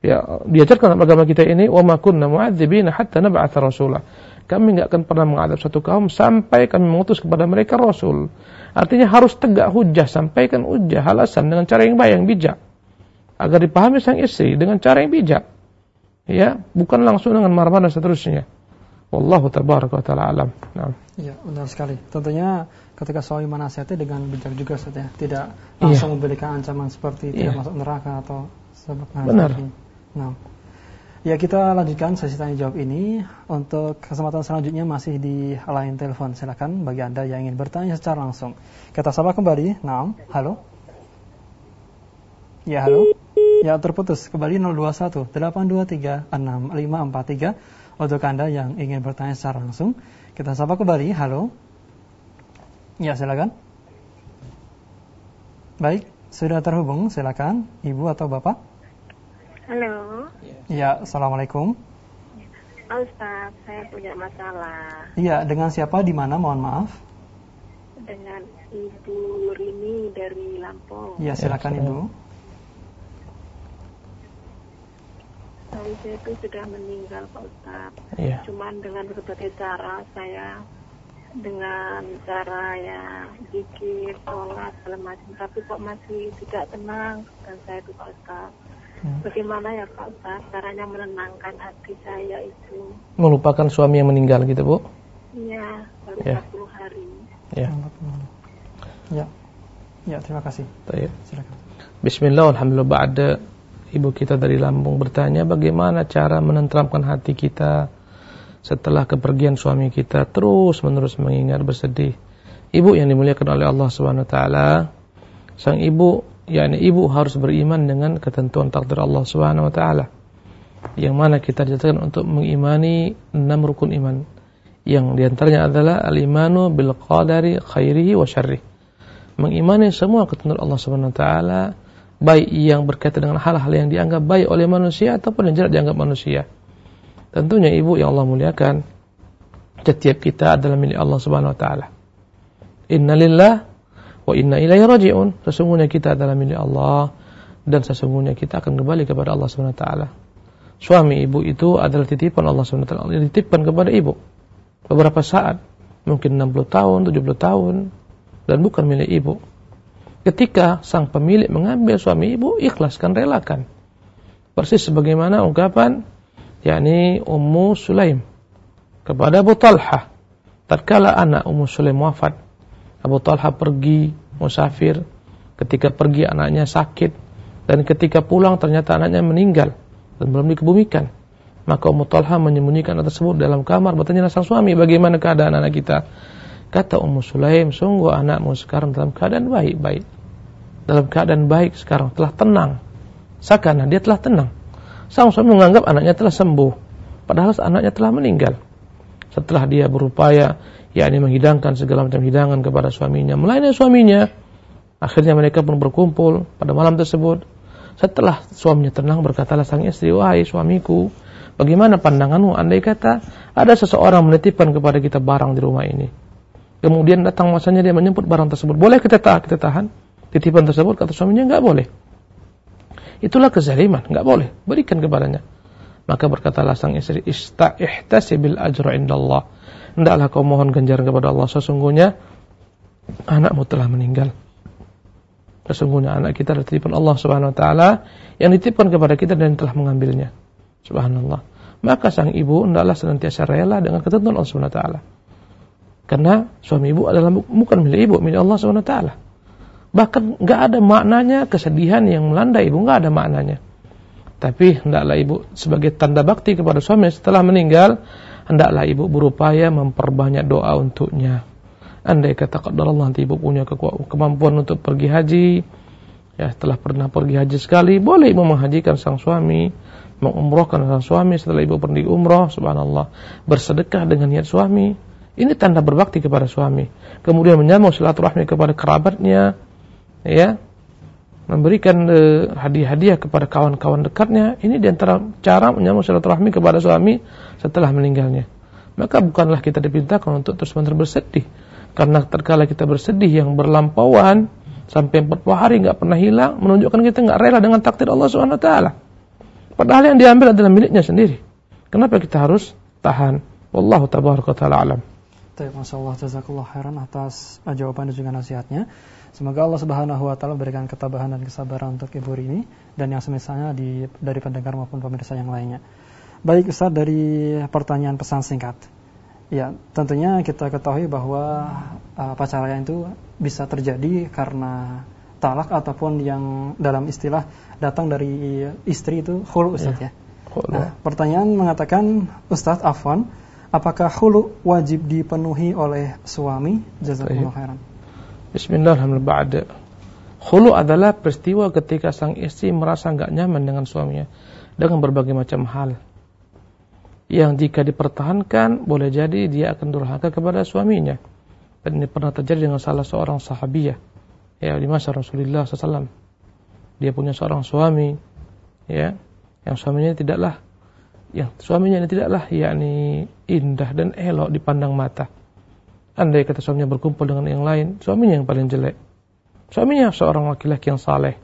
ya diajarkan dalam agama kita ini wa ma kunna mu'adzibina hatta nab'atha rasula. Kami enggak akan pernah mengadab satu kaum sampai kami mengutus kepada mereka rasul. Artinya harus tegak hujah, sampaikan hujah, alasan dengan cara yang baik, yang bijak. Agar dipahami sang istri dengan cara yang bijak. Ya, bukan langsung dengan marah-marah dan seterusnya. Wallahu tabaraka wa taala alam. Nah. Iya, benar sekali. Tentunya ketika suami menasihati dengan bijak juga saja, tidak langsung iya. memberikan ancaman seperti iya. tidak masuk neraka atau sebagainya. Benar. Nah. Ya, kita lanjutkan sesi tanya jawab ini. Untuk kesempatan selanjutnya masih di line telepon. Silakan bagi Anda yang ingin bertanya secara langsung. Kita sapa kembali. Nah, halo. Ya, halo. Ya, terputus. Kembali 021 823 6543 untuk Anda yang ingin bertanya secara langsung, kita sapa kembali. Halo. Ya, silakan. Baik, sudah terhubung. Silakan, Ibu atau Bapak. Halo. Ya, Assalamualaikum. Ustaz, saya punya masalah. Iya, dengan siapa di mana? Mohon maaf. Dengan Ibu Rini dari Lampung. Ya, silakan Ya, Ibu. Suami saya itu sudah meninggal Pak Ustaz. Iya. Cuman dengan berbagai cara saya dengan cara ya zikir, sholat, segala macam. Tapi kok masih tidak tenang dan saya itu Pak Ustaz. Hmm. Bagaimana ya Pak Ustaz caranya menenangkan hati saya itu? Melupakan suami yang meninggal gitu, Bu? Iya, baru Ya. 40 hari. Ya. Ya. Ya, terima kasih. Baik. Silakan. Bismillah, alhamdulillah ba'da Ibu kita dari Lampung bertanya bagaimana cara menenteramkan hati kita setelah kepergian suami kita terus menerus mengingat bersedih. Ibu yang dimuliakan oleh Allah Subhanahu wa taala, sang ibu yakni ibu harus beriman dengan ketentuan takdir Allah Subhanahu wa taala. Yang mana kita dijadikan untuk mengimani enam rukun iman. Yang di antaranya adalah al-imanu bil qadari khairihi wa syarrihi mengimani semua ketentuan Allah Subhanahu wa taala baik yang berkaitan dengan hal-hal yang dianggap baik oleh manusia ataupun yang jelek dianggap manusia. Tentunya ibu yang Allah muliakan setiap kita adalah milik Allah Subhanahu wa taala. Inna lillah wa inna ilaihi raji'un. Sesungguhnya kita adalah milik Allah dan sesungguhnya kita akan kembali kepada Allah Subhanahu wa taala. Suami ibu itu adalah titipan Allah Subhanahu wa taala, dititipkan kepada ibu. Beberapa saat, mungkin 60 tahun, 70 tahun dan bukan milik ibu. Ketika sang pemilik mengambil suami ibu, ikhlaskan, relakan. Persis sebagaimana ungkapan yakni Ummu Sulaim kepada Abu Talha. Tatkala anak Ummu Sulaim wafat, Abu Talha pergi musafir. Ketika pergi anaknya sakit dan ketika pulang ternyata anaknya meninggal dan belum dikebumikan. Maka Ummu Talha menyembunyikan anak tersebut dalam kamar bertanya sang suami bagaimana keadaan anak kita. Kata Ummu Sulaim, sungguh anakmu sekarang dalam keadaan baik-baik. Dalam keadaan baik sekarang telah tenang. Seakan dia telah tenang. Sang suami menganggap anaknya telah sembuh. Padahal anaknya telah meninggal. Setelah dia berupaya, yakni menghidangkan segala macam hidangan kepada suaminya, melayani suaminya, akhirnya mereka pun berkumpul pada malam tersebut. Setelah suaminya tenang, berkatalah sang istri, wahai suamiku, bagaimana pandanganmu andai kata ada seseorang menitipkan kepada kita barang di rumah ini. Kemudian datang masanya dia menyebut barang tersebut. Boleh kita tahan, kita tahan titipan tersebut? Kata suaminya, enggak boleh. Itulah kezaliman, enggak boleh. Berikan kepadanya. Maka berkatalah sang istri, "Ista'ihtasibil ajra indallah." Hendaklah kau mohon ganjaran kepada Allah. Sesungguhnya anakmu telah meninggal. Sesungguhnya anak kita adalah titipan Allah Subhanahu wa taala yang dititipkan kepada kita dan telah mengambilnya. Subhanallah. Maka sang ibu hendaklah senantiasa rela dengan ketentuan Allah Subhanahu wa taala. Karena suami ibu adalah bukan milik ibu, milik Allah Subhanahu wa taala. Bahkan nggak ada maknanya kesedihan yang melanda ibu, nggak ada maknanya. Tapi hendaklah ibu sebagai tanda bakti kepada suami setelah meninggal, hendaklah ibu berupaya memperbanyak doa untuknya. Andai kata Allah nanti ibu punya kemampuan untuk pergi haji, ya setelah pernah pergi haji sekali, boleh ibu menghajikan sang suami, mengumrohkan sang suami setelah ibu pergi umroh, subhanallah, bersedekah dengan niat suami. Ini tanda berbakti kepada suami. Kemudian menyambung silaturahmi kepada kerabatnya, ya, memberikan uh, hadiah-hadiah kepada kawan-kawan dekatnya. Ini di antara cara menyambung silaturahmi kepada suami setelah meninggalnya. Maka bukanlah kita dipintakan untuk terus-menerus bersedih. Karena terkala kita bersedih yang berlampauan sampai 40 hari nggak pernah hilang, menunjukkan kita nggak rela dengan takdir Allah Subhanahu wa taala. Padahal yang diambil adalah miliknya sendiri. Kenapa kita harus tahan? Wallahu tabaraka taala alam. Baik, Masya Allah, jazakallah khairan atas uh, jawaban dan juga nasihatnya. Semoga Allah Subhanahu wa taala memberikan ketabahan dan kesabaran untuk Ibu Rini dan yang semisalnya di dari pendengar maupun pemirsa yang lainnya. Baik Ustaz dari pertanyaan pesan singkat. Ya, tentunya kita ketahui bahwa uh, pacaran itu bisa terjadi karena talak ataupun yang dalam istilah datang dari istri itu khulu Ustaz ya. ya. Nah, pertanyaan mengatakan Ustaz Afwan, apakah khulu wajib dipenuhi oleh suami? Jazakumullah khairan. Bismillahirrahmanirrahim. Khulu adalah peristiwa ketika sang istri merasa enggak nyaman dengan suaminya dengan berbagai macam hal. Yang jika dipertahankan boleh jadi dia akan durhaka kepada suaminya. Dan ini pernah terjadi dengan salah seorang sahabiah ya di masa Rasulullah SAW. Dia punya seorang suami ya yang suaminya tidaklah yang suaminya ini tidaklah yakni indah dan elok dipandang mata. Andai kata suaminya berkumpul dengan yang lain, suaminya yang paling jelek. Suaminya seorang laki-laki yang saleh.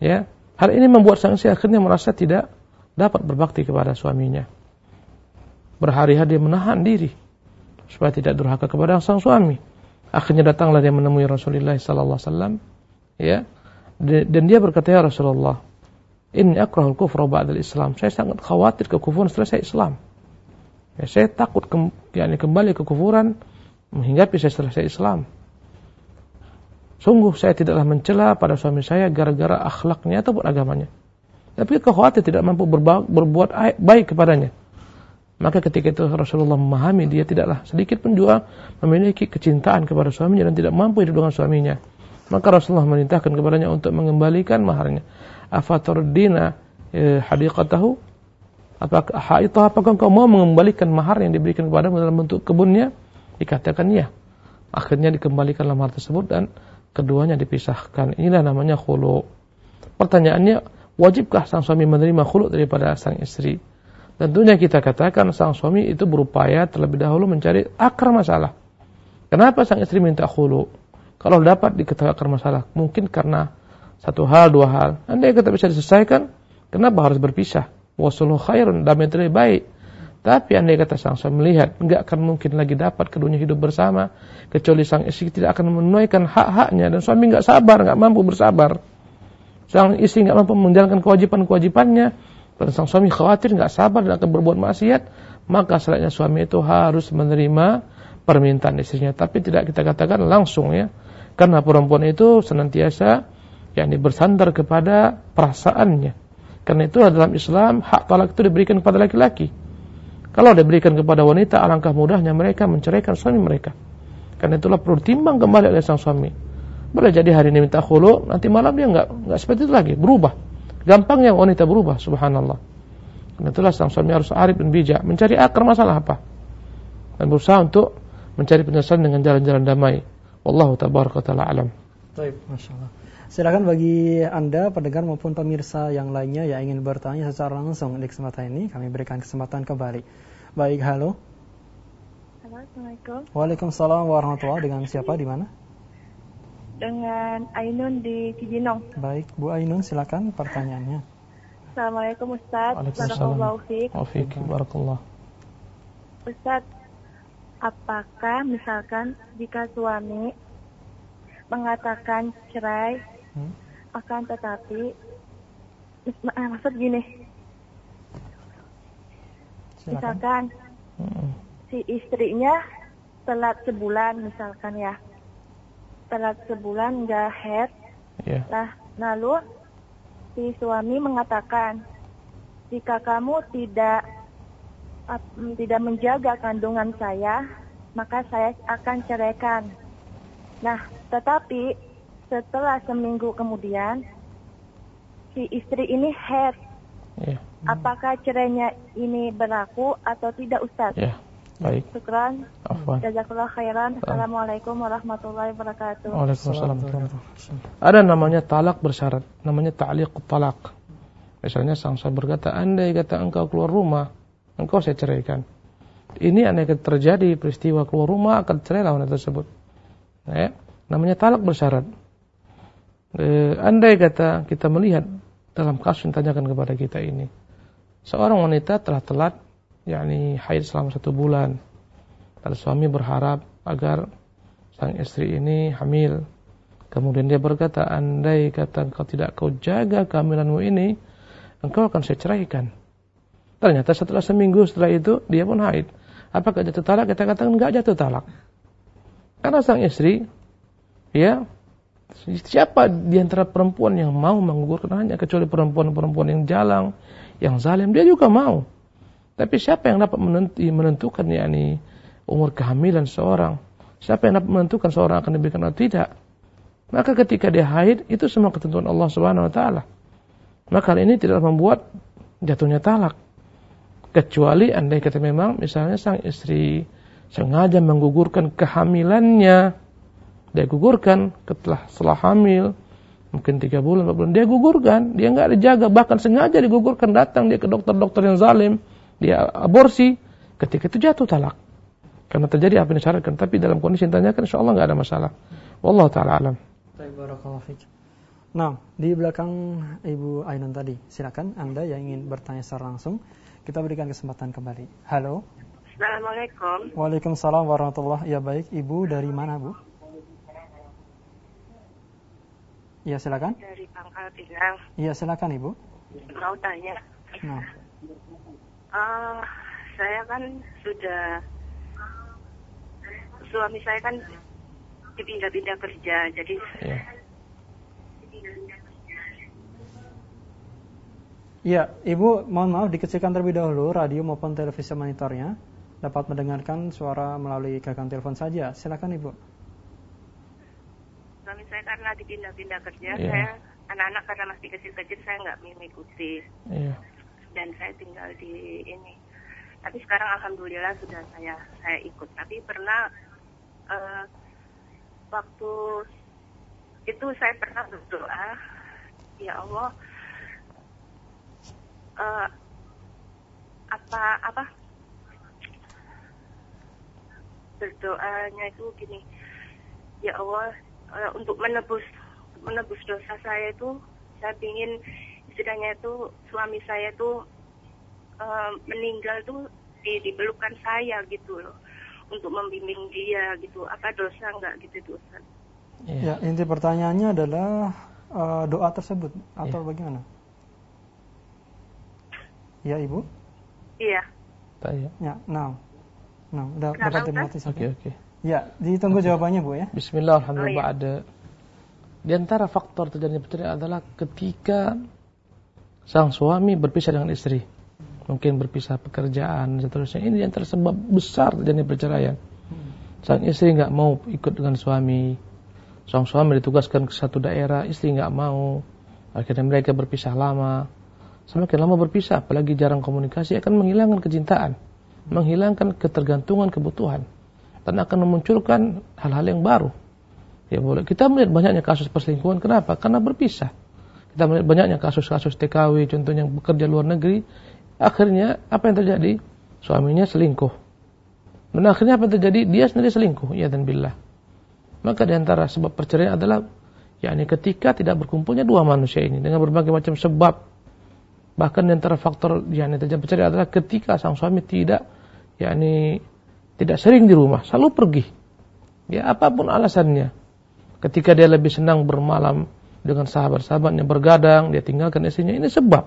Ya. Hal ini membuat sang istri akhirnya merasa tidak dapat berbakti kepada suaminya. Berhari-hari dia menahan diri supaya tidak durhaka kepada sang suami. Akhirnya datanglah dia menemui Rasulullah sallallahu alaihi wasallam, ya. Dan dia berkata, "Ya Rasulullah, ini akrahul kufra ba'dal Islam." Saya sangat khawatir kekufuran setelah saya Islam. Ya, saya takut ke, yakni kembali ke kufuran menghinggapi saya setelah saya Islam. Sungguh saya tidaklah mencela pada suami saya gara-gara akhlaknya atau agamanya. Tapi khawatir tidak mampu berbuat baik kepadanya. Maka ketika itu Rasulullah memahami dia tidaklah sedikit pun juga memiliki kecintaan kepada suaminya dan tidak mampu hidup dengan suaminya. Maka Rasulullah memerintahkan kepadanya untuk mengembalikan maharnya. Afaturdina eh, hadiqatahu? Apakah haitah apakah engkau mau mengembalikan mahar yang diberikan kepadamu dalam bentuk kebunnya? Dikatakan ya akhirnya dikembalikanlah mahar tersebut dan keduanya dipisahkan. Inilah namanya khulu. Pertanyaannya wajibkah sang suami menerima khulu daripada sang istri? Tentunya kita katakan sang suami itu berupaya terlebih dahulu mencari akar masalah. Kenapa sang istri minta khulu? Kalau dapat diketahui akar masalah mungkin karena satu hal dua hal andai kata bisa diselesaikan kenapa harus berpisah wasuluh khairun damai lebih baik tapi andai kata sang suami melihat enggak akan mungkin lagi dapat keduanya hidup bersama kecuali sang istri tidak akan menunaikan hak-haknya dan suami enggak sabar, enggak mampu bersabar. Sang istri enggak mampu menjalankan kewajiban-kewajibannya dan sang suami khawatir enggak sabar dan akan berbuat maksiat, maka selanjutnya suami itu harus menerima permintaan istrinya. Tapi tidak kita katakan langsung ya. Karena perempuan itu senantiasa yakni bersandar kepada perasaannya karena itu dalam Islam hak talak itu diberikan kepada laki-laki. Kalau diberikan kepada wanita, alangkah mudahnya mereka menceraikan suami mereka. Karena itulah perlu timbang kembali oleh sang suami. Boleh jadi hari ini minta khulu, nanti malam dia enggak enggak seperti itu lagi, berubah. Gampangnya wanita berubah, subhanallah. Karena itulah sang suami harus arif dan bijak, mencari akar masalah apa. Dan berusaha untuk mencari penyelesaian dengan jalan-jalan damai. Wallahu tabaraka taala alam. Baik, Masya Allah. Silakan bagi Anda, pendengar maupun pemirsa yang lainnya yang ingin bertanya secara langsung di kesempatan ini, kami berikan kesempatan kembali. Baik, halo. Halo, Assalamualaikum. Waalaikumsalam warahmatullahi Dengan siapa, di mana? Dengan Ainun di Cibinong. Baik, Bu Ainun, silakan pertanyaannya. Assalamualaikum Ustaz. Waalaikumsalam. Waalaikumsalam. Barakallah. Ustaz, apakah misalkan jika suami mengatakan cerai hmm? akan tetapi eh, maksud gini Silakan. misalkan hmm. si istrinya telat sebulan misalkan ya telat sebulan nggak head yeah. nah lalu si suami mengatakan jika kamu tidak tidak menjaga kandungan saya maka saya akan ceraikan nah tetapi setelah seminggu kemudian si istri ini head. Ya. Apakah cerainya ini berlaku atau tidak Ustaz? Ya. Baik. Syukran. Jazakallah khairan. Assalamualaikum warahmatullahi wabarakatuh. Waalaikumsalam. Ada namanya talak bersyarat, namanya ta'liq talak. Misalnya sang suami berkata, andai kata engkau keluar rumah, engkau saya ceraikan. Ini andai terjadi peristiwa keluar rumah akan cerai lawan tersebut. Ya. Namanya talak bersyarat eh, andai kata kita melihat dalam kasus yang ditanyakan kepada kita ini, seorang wanita telah telat, yakni haid selama satu bulan, lalu suami berharap agar sang istri ini hamil. Kemudian dia berkata, andai kata engkau tidak kau jaga kehamilanmu ini, engkau akan saya ceraikan. Ternyata setelah seminggu setelah itu, dia pun haid. Apakah jatuh talak? Kita katakan enggak jatuh talak. Karena sang istri, ya, Siapa di antara perempuan yang mau menggugurkan hanya kecuali perempuan-perempuan yang jalang, yang zalim, dia juga mau. Tapi siapa yang dapat menentukan yakni umur kehamilan seorang? Siapa yang dapat menentukan seorang akan diberikan atau tidak? Maka ketika dia haid itu semua ketentuan Allah Subhanahu wa taala. Maka ini tidak membuat jatuhnya talak. Kecuali andai kata memang misalnya sang istri sengaja menggugurkan kehamilannya dia gugurkan setelah setelah hamil mungkin tiga bulan, empat bulan dia gugurkan, dia nggak dijaga, bahkan sengaja digugurkan datang dia ke dokter-dokter yang zalim, dia aborsi, ketika itu jatuh talak. Karena terjadi apa yang disyaratkan, tapi dalam kondisi yang ditanyakan insya Allah nggak ada masalah. Wallahu taala alam. Nah, di belakang Ibu Ainun tadi, silakan Anda yang ingin bertanya secara langsung, kita berikan kesempatan kembali. Halo. Assalamualaikum. Waalaikumsalam warahmatullahi Ya baik, Ibu dari mana, Bu? Iya, silakan. Dari Pangkal Pinang. Iya, silakan, Ibu. Mau tanya. Nah, Uh, saya kan sudah suami saya kan dipindah-pindah kerja, jadi Ya. Iya, Ibu mohon maaf dikecilkan terlebih dahulu radio maupun televisi monitornya. Dapat mendengarkan suara melalui gagang telepon saja. Silakan Ibu. Suami saya karena dipindah-pindah kerja, Iya. saya anak-anak karena masih kecil-kecil saya nggak mengikuti Iya. dan saya tinggal di ini. Tapi sekarang alhamdulillah sudah saya saya ikut. Tapi pernah eh, waktu itu saya pernah berdoa, ya Allah, eh, apa apa berdoanya itu gini, ya Allah eh, untuk menebus menebus dosa saya itu saya ingin istilahnya itu suami saya itu eh, meninggal tuh di dipelukan saya gitu loh untuk membimbing dia gitu apa dosa nggak gitu dosa Ya, Iya. inti pertanyaannya adalah eh, doa tersebut atau Iya. bagaimana? Ya, Ibu. iya. Ya, nah. Nah, udah dapat dimati Oke, oke. Ya, ditunggu jawabannya, Bu ya. Bismillah, alhamdulillah Oh, iya. ada. Di antara faktor terjadinya perceraian adalah ketika sang suami berpisah dengan istri. Mungkin berpisah pekerjaan dan seterusnya. Ini di antara sebab besar terjadinya perceraian. Sang istri nggak mau ikut dengan suami. Sang suami ditugaskan ke satu daerah, istri nggak mau. Akhirnya mereka berpisah lama. Semakin lama berpisah, apalagi jarang komunikasi akan menghilangkan kecintaan, menghilangkan ketergantungan kebutuhan dan akan memunculkan hal-hal yang baru. Ya boleh. Kita melihat banyaknya kasus perselingkuhan. Kenapa? Karena berpisah. Kita melihat banyaknya kasus-kasus TKW, contohnya yang bekerja luar negeri. Akhirnya apa yang terjadi? Suaminya selingkuh. Dan akhirnya apa yang terjadi? Dia sendiri selingkuh. Ya dan billah. Maka di antara sebab perceraian adalah yakni ketika tidak berkumpulnya dua manusia ini dengan berbagai macam sebab. Bahkan di antara faktor yakni terjadi perceraian adalah ketika sang suami tidak yakni tidak sering di rumah, selalu pergi. Ya apa pun alasannya. Ketika dia lebih senang bermalam dengan sahabat-sahabatnya bergadang, dia tinggalkan istrinya. Ini sebab.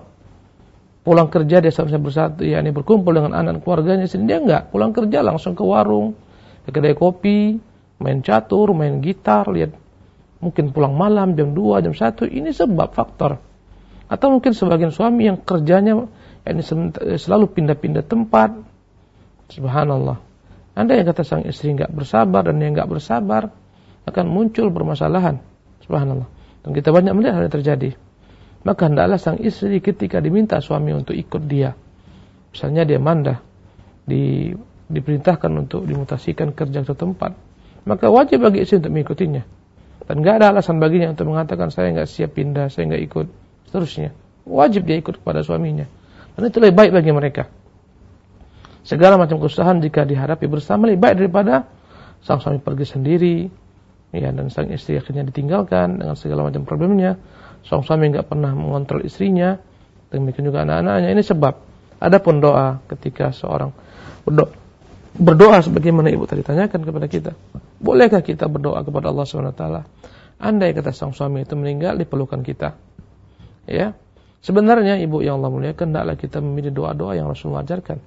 Pulang kerja dia seharusnya bersatu, ya ini berkumpul dengan anak keluarganya sendiri. Dia enggak, pulang kerja langsung ke warung, ke kedai kopi, main catur, main gitar, lihat mungkin pulang malam jam 2, jam 1. Ini sebab faktor. Atau mungkin sebagian suami yang kerjanya yakni selalu pindah-pindah tempat. Subhanallah. Anda yang kata sang istri nggak bersabar dan yang nggak bersabar akan muncul permasalahan. Subhanallah. Dan kita banyak melihat hal yang terjadi. Maka hendaklah sang istri ketika diminta suami untuk ikut dia. Misalnya dia mandah, di, diperintahkan untuk dimutasikan kerja ke tempat. Maka wajib bagi istri untuk mengikutinya. Dan nggak ada alasan baginya untuk mengatakan saya nggak siap pindah, saya nggak ikut. Seterusnya. Wajib dia ikut kepada suaminya. Dan itu lebih baik bagi mereka. Segala macam kesusahan jika dihadapi bersama lebih baik daripada sang suami pergi sendiri, ya dan sang istri akhirnya ditinggalkan dengan segala macam problemnya. Sang suami nggak pernah mengontrol istrinya, demikian juga anak-anaknya. Ini sebab. Adapun doa ketika seorang berdoa, berdoa sebagaimana ibu tadi tanyakan kepada kita, bolehkah kita berdoa kepada Allah Subhanahu Wa Taala? Andai kata sang suami itu meninggal, diperlukan kita. Ya, sebenarnya ibu yang Allah muliakan, hendaklah kita memilih doa-doa yang Rasul ajarkan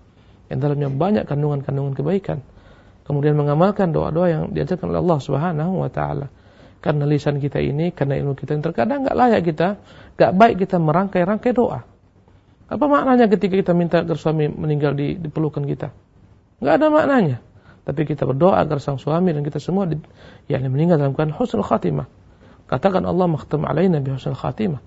yang dalamnya banyak kandungan-kandungan kebaikan. Kemudian mengamalkan doa-doa yang diajarkan oleh Allah Subhanahu wa taala. Karena lisan kita ini, karena ilmu kita yang terkadang enggak layak kita, enggak baik kita merangkai-rangkai doa. Apa maknanya ketika kita minta agar suami meninggal di, di pelukan kita? Enggak ada maknanya. Tapi kita berdoa agar sang suami dan kita semua di, yakni meninggal dalam keadaan husnul khatimah. Katakan Allah makhtam alaina bi husnul khatimah.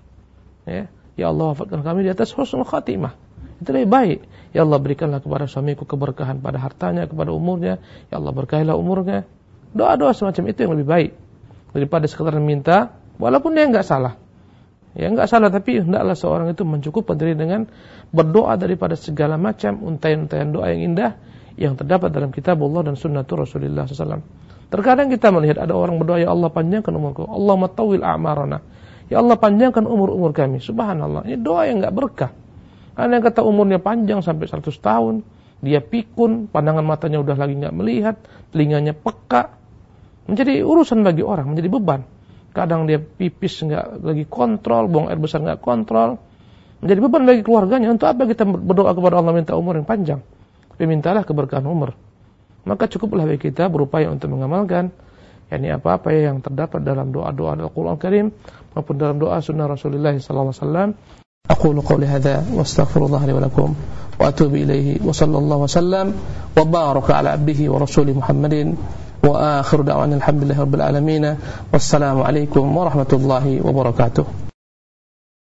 Ya, ya Allah wafatkan kami di atas husnul khatimah. Itu lebih baik. Ya Allah berikanlah kepada suamiku keberkahan pada hartanya, kepada umurnya. Ya Allah berkahilah umurnya. Doa-doa semacam itu yang lebih baik. Daripada sekedar minta, walaupun dia enggak salah. Ya enggak salah, tapi hendaklah seorang itu mencukupkan diri dengan berdoa daripada segala macam untayan-untayan doa yang indah yang terdapat dalam kitab Allah dan sunnatul Rasulullah SAW. Terkadang kita melihat ada orang berdoa, Ya Allah panjangkan umurku. Allah matawil a'marana. Ya Allah panjangkan umur-umur kami. Subhanallah. Ini doa yang nggak berkah. Karena yang kata umurnya panjang sampai 100 tahun. Dia pikun, pandangan matanya udah lagi nggak melihat, telinganya peka. Menjadi urusan bagi orang, menjadi beban. Kadang dia pipis nggak lagi kontrol, buang air besar nggak kontrol. Menjadi beban bagi keluarganya. Untuk apa kita berdoa kepada Allah minta umur yang panjang? Tapi mintalah keberkahan umur maka cukuplah bagi kita berupaya untuk mengamalkan yakni apa-apa yang terdapat dalam doa-doa Al-Qur'an Karim maupun dalam doa sunnah Rasulullah sallallahu alaihi wasallam أقول قولي هذا واستغفر الله لي ولكم وأتوب إليه وصلى الله وسلم وبارك على عبده ورسوله محمد وآخر دعوانا الحمد لله رب العالمين والسلام عليكم ورحمة الله وبركاته.